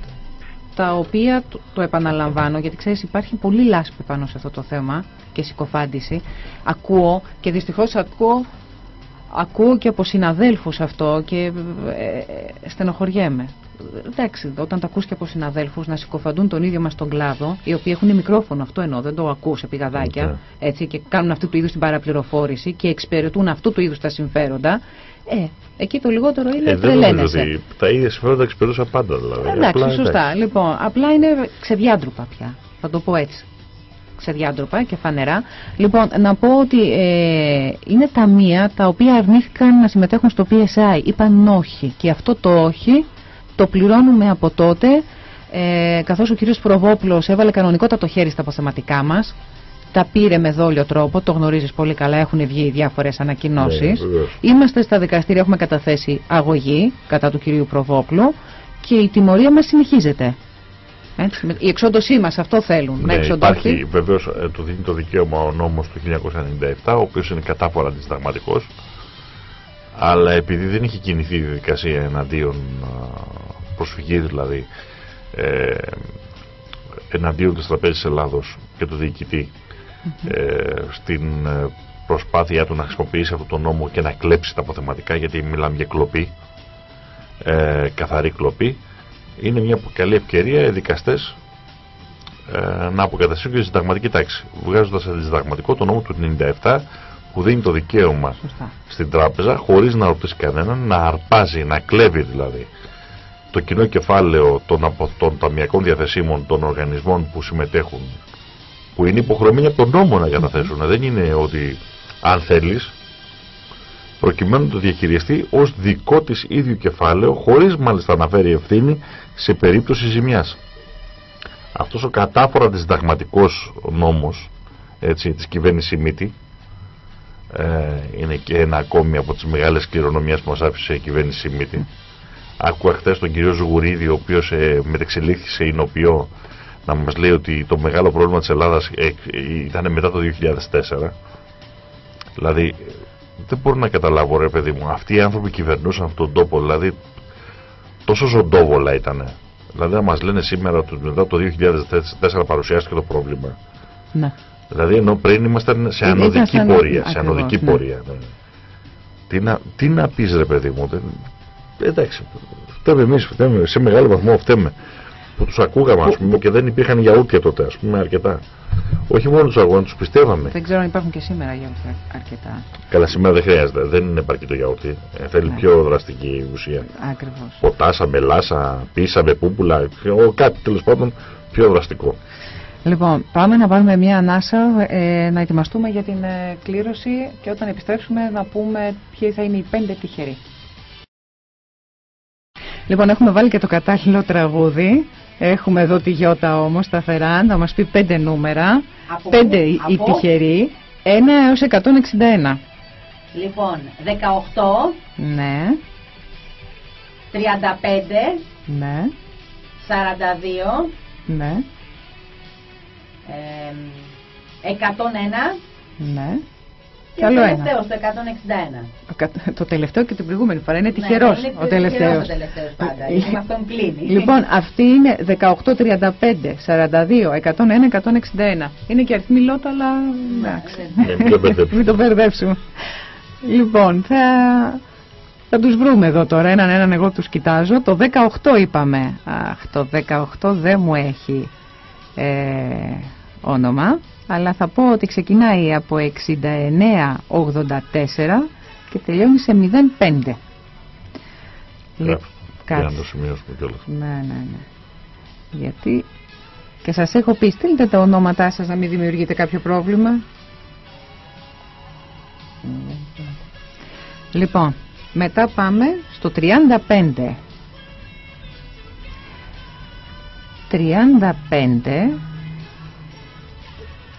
τα οποία, το, το επαναλαμβάνω, γιατί ξέρεις υπάρχει πολύ λάσπη πάνω σε αυτό το θέμα και συκοφάντηση. Ακούω και δυστυχώς ακούω ακούω και από συναδέλφους αυτό και ε, ε, στενοχωριέμαι. Εντάξει, όταν τα ακούς και από συναδέλφους να συκοφαντούν τον ίδιο μας τον κλάδο, οι οποίοι έχουν μικρόφωνο, αυτό εννοώ, δεν το ακούς σε πηγαδάκια, έτσι, και κάνουν αυτού του είδους την παραπληροφόρηση και εξυπηρετούν αυτού του είδους τα συμφέροντα, ε, εκεί το λιγότερο είναι ε, τρελαίνεσαι. τα ίδια συμφέροντα εξυπηρετούσαν πάντα δηλαδή. Εντάξει, απλά, σωστά. Λοιπόν, απλά είναι ξεδιάντρουπα πια, θα το πω έτσι ξεδιάντροπα και φανερά. Λοιπόν, να πω ότι ε, είναι ταμεία τα οποία αρνήθηκαν να συμμετέχουν στο PSI. Είπαν όχι. Και αυτό το όχι το πληρώνουμε από τότε, ε, καθώς ο κύριος Προβόπουλος έβαλε κανονικότατο χέρι στα αποθεματικά μας τα πήρε με δόλιο τρόπο, το γνωρίζεις πολύ καλά, έχουν βγει διάφορες ανακοινώσεις. Ναι, βεβαίως. Είμαστε στα δικαστήρια, έχουμε καταθέσει αγωγή κατά του κυρίου Προβόπλου και η τιμωρία μας συνεχίζεται. Έτσι, με- η εξόντωσή μας αυτό θέλουν. να Ναι, εξοντωθεί. υπάρχει βεβαίως του δίνει το δικαίωμα ο νόμος του 1997, ο οποίος είναι κατάφορα αντισταγματικός, αλλά επειδή δεν έχει κινηθεί η διαδικασία εναντίον α, προσφυγή δηλαδή ε, εναντίον της Τραπέζης Ελλάδος και του διοικητή ε, στην ε, προσπάθειά του να χρησιμοποιήσει αυτό το νόμο και να κλέψει τα αποθεματικά γιατί μιλάμε για κλοπή ε, καθαρή κλοπή είναι μια καλή ευκαιρία οι δικαστές ε, να αποκαταστήσουν και τη συνταγματική τάξη βγάζοντας αντισυνταγματικό το νόμο του 97 που δίνει το δικαίωμα Σωστά. στην τράπεζα χωρίς να ρωτήσει κανέναν να αρπάζει, να κλέβει δηλαδή το κοινό κεφάλαιο των, απο, των ταμιακών διαθεσίμων των οργανισμών που συμμετέχουν που είναι υποχρεωμένοι από τον νόμο να καταθέσουν. Δεν είναι ότι αν θέλεις προκειμένου να το διαχειριστεί ως δικό της ίδιου κεφάλαιο χωρίς μάλιστα να φέρει ευθύνη σε περίπτωση ζημιάς. Αυτός ο κατάφορα αντισυνταγματικός νόμος έτσι, της κυβέρνησης Μίτη ε, είναι και ένα ακόμη από τις μεγάλες κληρονομιές που μας άφησε η κυβέρνησης Μίτη. Άκουγα χθες τον κύριο Ζουγουρίδη, ο οποίος ε, μετεξελίχθηκε σε εινοποιό, να μας λέει ότι το μεγάλο πρόβλημα της Ελλάδας ε, ε, ήταν μετά το 2004. Δηλαδή, δεν μπορώ να καταλάβω ρε παιδί μου, αυτοί οι άνθρωποι κυβερνούσαν αυτόν τον τόπο, δηλαδή τόσο ζωντόβολα ήταν. Δηλαδή, να μας λένε σήμερα ότι μετά το 2004 παρουσιάστηκε το πρόβλημα. Ναι. Δηλαδή ενώ πριν ήμασταν σε Ε, ανωδική ήμασταν- πορεία. Σε ακριβώς, ανωδική ναι. πορεία. ναι. Τι, να, τι να πεις ρε παιδί μου. Δεν... Εντάξει. Φταίμε εμείς. Φταίμε, σε μεγάλο βαθμό φταίμε. Που τους ακούγαμε ας πούμε και δεν υπήρχαν γιαούρτια τότε ας πούμε αρκετά. Όχι μόνο τους αγώνες, τους πιστεύαμε. Δεν ξέρω αν υπάρχουν και σήμερα για αρκετά. Καλά σήμερα δεν χρειάζεται. Δεν είναι επαρκή το γιαούρτι. Ε, θέλει Ναι. πιο δραστική ουσία. Ακριβώς. Ποτάσα, μελάσα, πίσα με πούπουλα. ο- Κάτι τέλος πάντων πιο δραστικό. Λοιπόν, πάμε να πάρουμε μια ανάσα, ε, να ετοιμαστούμε για την ε, κλήρωση και όταν επιστρέψουμε να πούμε ποιοι θα είναι οι πέντε τυχεροί. Λοιπόν, έχουμε βάλει και το κατάλληλο τραγούδι. Έχουμε εδώ τη Γιώτα όμως σταθερά να μας πει πέντε νούμερα. Από πέντε πού; οι οι Από; τυχεροί. 1 έως 161. Λοιπόν, 18, Ναι, 35, ναι, 42, ναι, εμ, 101 ναι. Και Κι άλλο το ένα. τελευταίο, το 161. Το κα- Το τελευταίο και την προηγούμενη φορά είναι Ναι, τυχερός είναι ο τελευταίος. τυχερός ο τελευταίος πάντα, γιατί με αυτόν κλείνει. Λοιπόν, αυτή είναι 18, 35, 42, 101, 161. Είναι και αριθμοί λότο, αλλά εντάξει. ναι. Μην το μπερδέψουμε. Μην το μπερδέψουμε. Λοιπόν, θα, θα τους βρούμε εδώ τώρα, έναν έναν εγώ τους κοιτάζω. Το 18 είπαμε. Αχ, το 18 δεν μου έχει ε, όνομα, αλλά θα πω ότι ξεκινάει από 69-84 και τελειώνει σε 05. Γράφω. Για να κάτσε. το σημειώσουμε κιόλας. Ναι, ναι, ναι. Γιατί και σας έχω πει, στείλτε τα ονόματά σας να μην δημιουργείτε κάποιο πρόβλημα. Λοιπόν, μετά πάμε στο 35. 35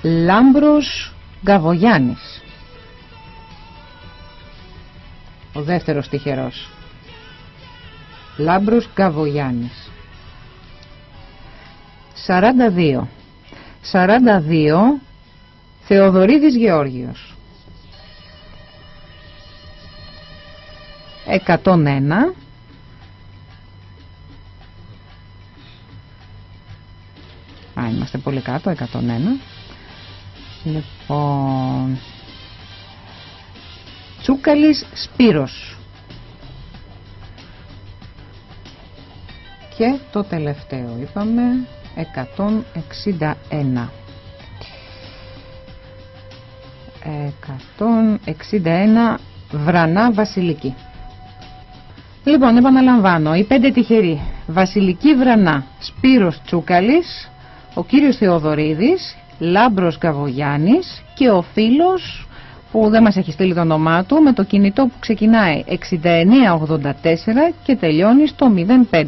Λάμπρος Γκαβογιάννης Ο δεύτερος τυχερός. Λάμπρος Γκαβογιάννης 42 42 Θεοδωρίδης Γεώργιος. 101 Α, είμαστε πολύ κάτω, 101 Λοιπόν Τσούκαλης Σπύρος. Και το τελευταίο είπαμε 161 161 Βρανά Βασιλική. Λοιπόν, επαναλαμβάνω, οι πέντε τυχεροί. Βασιλική Βρανά, Σπύρος Τσούκαλης, ο κύριος Θεοδωρίδης, Λάμπρος Καβογιάννης και ο φίλος που δεν μας έχει στείλει το όνομά του με το κινητό που ξεκινάει 6984 και τελειώνει στο 05.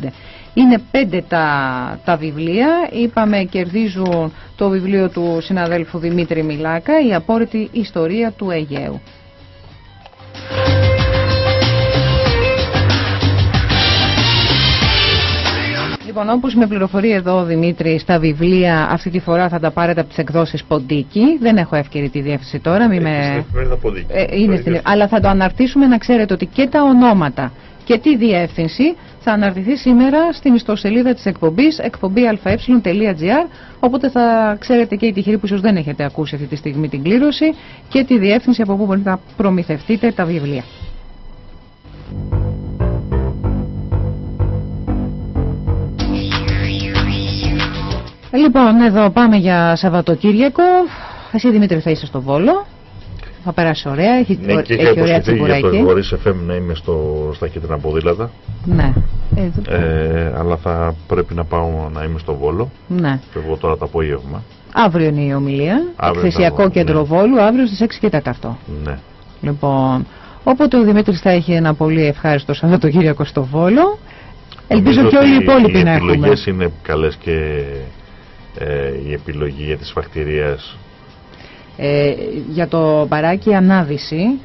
Είναι πέντε τα, τα βιβλία. Είπαμε κερδίζουν το βιβλίο του συναδέλφου Δημήτρη Μιλάκα, η απόρριτη ιστορία του Αιγαίου. Λοιπόν, όπως με πληροφορεί εδώ ο Δημήτρη, στα βιβλία αυτή τη φορά θα τα πάρετε από τις εκδόσεις Ποντίκη. Δεν έχω εύκαιρη τη διεύθυνση τώρα. Μη με... Ε, είναι στην... Αλλά θα το αναρτήσουμε να ξέρετε ότι και τα ονόματα και τη διεύθυνση θα αναρτηθεί σήμερα στην ιστοσελίδα της εκπομπής εκπομπή.αε.gr οπότε θα ξέρετε και οι τυχεροί που ίσως δεν έχετε ακούσει αυτή τη στιγμή την κλήρωση και τη διεύθυνση από όπου μπορείτε να προμηθευτείτε τα βιβλία. Λοιπόν, εδώ πάμε για Σαββατοκύριακο. Εσύ Δημήτρη θα είσαι στο Βόλο. Θα περάσει ωραία, έχει, ναι, και έχει ωραία τσιμπουράκι. Για το Βορείς FM να είμαι στο, στα κίτρινα ποδήλατα. Ναι. Ε, αλλά θα πρέπει να πάω να είμαι στο Βόλο. Ναι. Φεύγω τώρα το απόγευμα. Αύριο είναι η ομιλία. Εκθεσιακό θα... κέντρο ναι. Βόλου, αύριο στις 6 και 4. Ναι. Λοιπόν, όποτε ο Δημήτρης θα έχει ένα πολύ ευχάριστο Σαββατοκύριακο στο Βόλο, ελπίζω και όλοι οι υπόλοιποι να έχουμε. Οι επιλογές είναι καλές και ε, η επιλογή για τη σφακτηρίας ε, για το παράκι Ανάδυση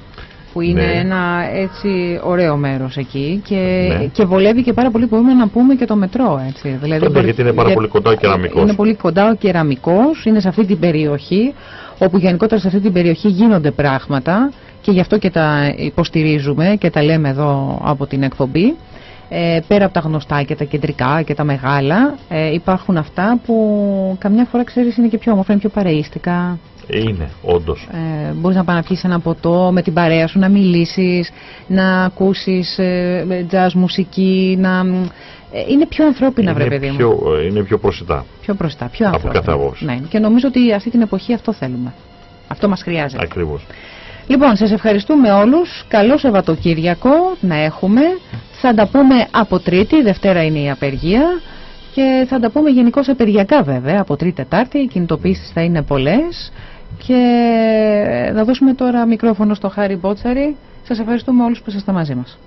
που είναι ναι. ένα έτσι ωραίο μέρος εκεί και, ναι. και βολεύει και πάρα πολύ που μπορούμε να πούμε και το μετρό έτσι. Δηλαδή, Τότε, γιατί είναι πάρα πολύ κοντά ο κεραμικός. Είναι πολύ κοντά ο κεραμικός, είναι σε αυτή την περιοχή όπου γενικότερα σε αυτή την περιοχή γίνονται πράγματα και γι' αυτό και τα υποστηρίζουμε και τα λέμε εδώ από την εκπομπή. Ε, πέρα από τα γνωστά και τα κεντρικά και τα μεγάλα ε, υπάρχουν αυτά που καμιά φορά ξέρεις είναι και πιο όμορφα, είναι πιο παρεΐστικα. Είναι, όντως. Ε, Μπορείς να πάει να πιεις ένα ποτό με την παρέα σου, να μιλήσεις, να ακούσεις ε, jazz μουσική, να. Ε, είναι πιο ανθρώπινα, βρε παιδί μου. Ε, είναι πιο προσιτά. Πιο προσιτά, πιο ανθρώπινα. Από κάθε άποψη. Ναι, και νομίζω ότι αυτή την εποχή αυτό θέλουμε. Αυτό μας χρειάζεται. Ακριβώς. Λοιπόν, σας ευχαριστούμε όλους. Καλό Σαββατοκύριακο να έχουμε. Θα τα πούμε από Τρίτη, Δευτέρα είναι η απεργία. Και θα τα πούμε γενικώς απεργιακά βέβαια, από Τρίτη Τετάρτη. Οι κινητοποίησεις θα είναι πολλές. Και θα δώσουμε τώρα μικρόφωνο στο Χάρη Μπότσαρη. Σας ευχαριστούμε όλους που ήσασταν μαζί μας.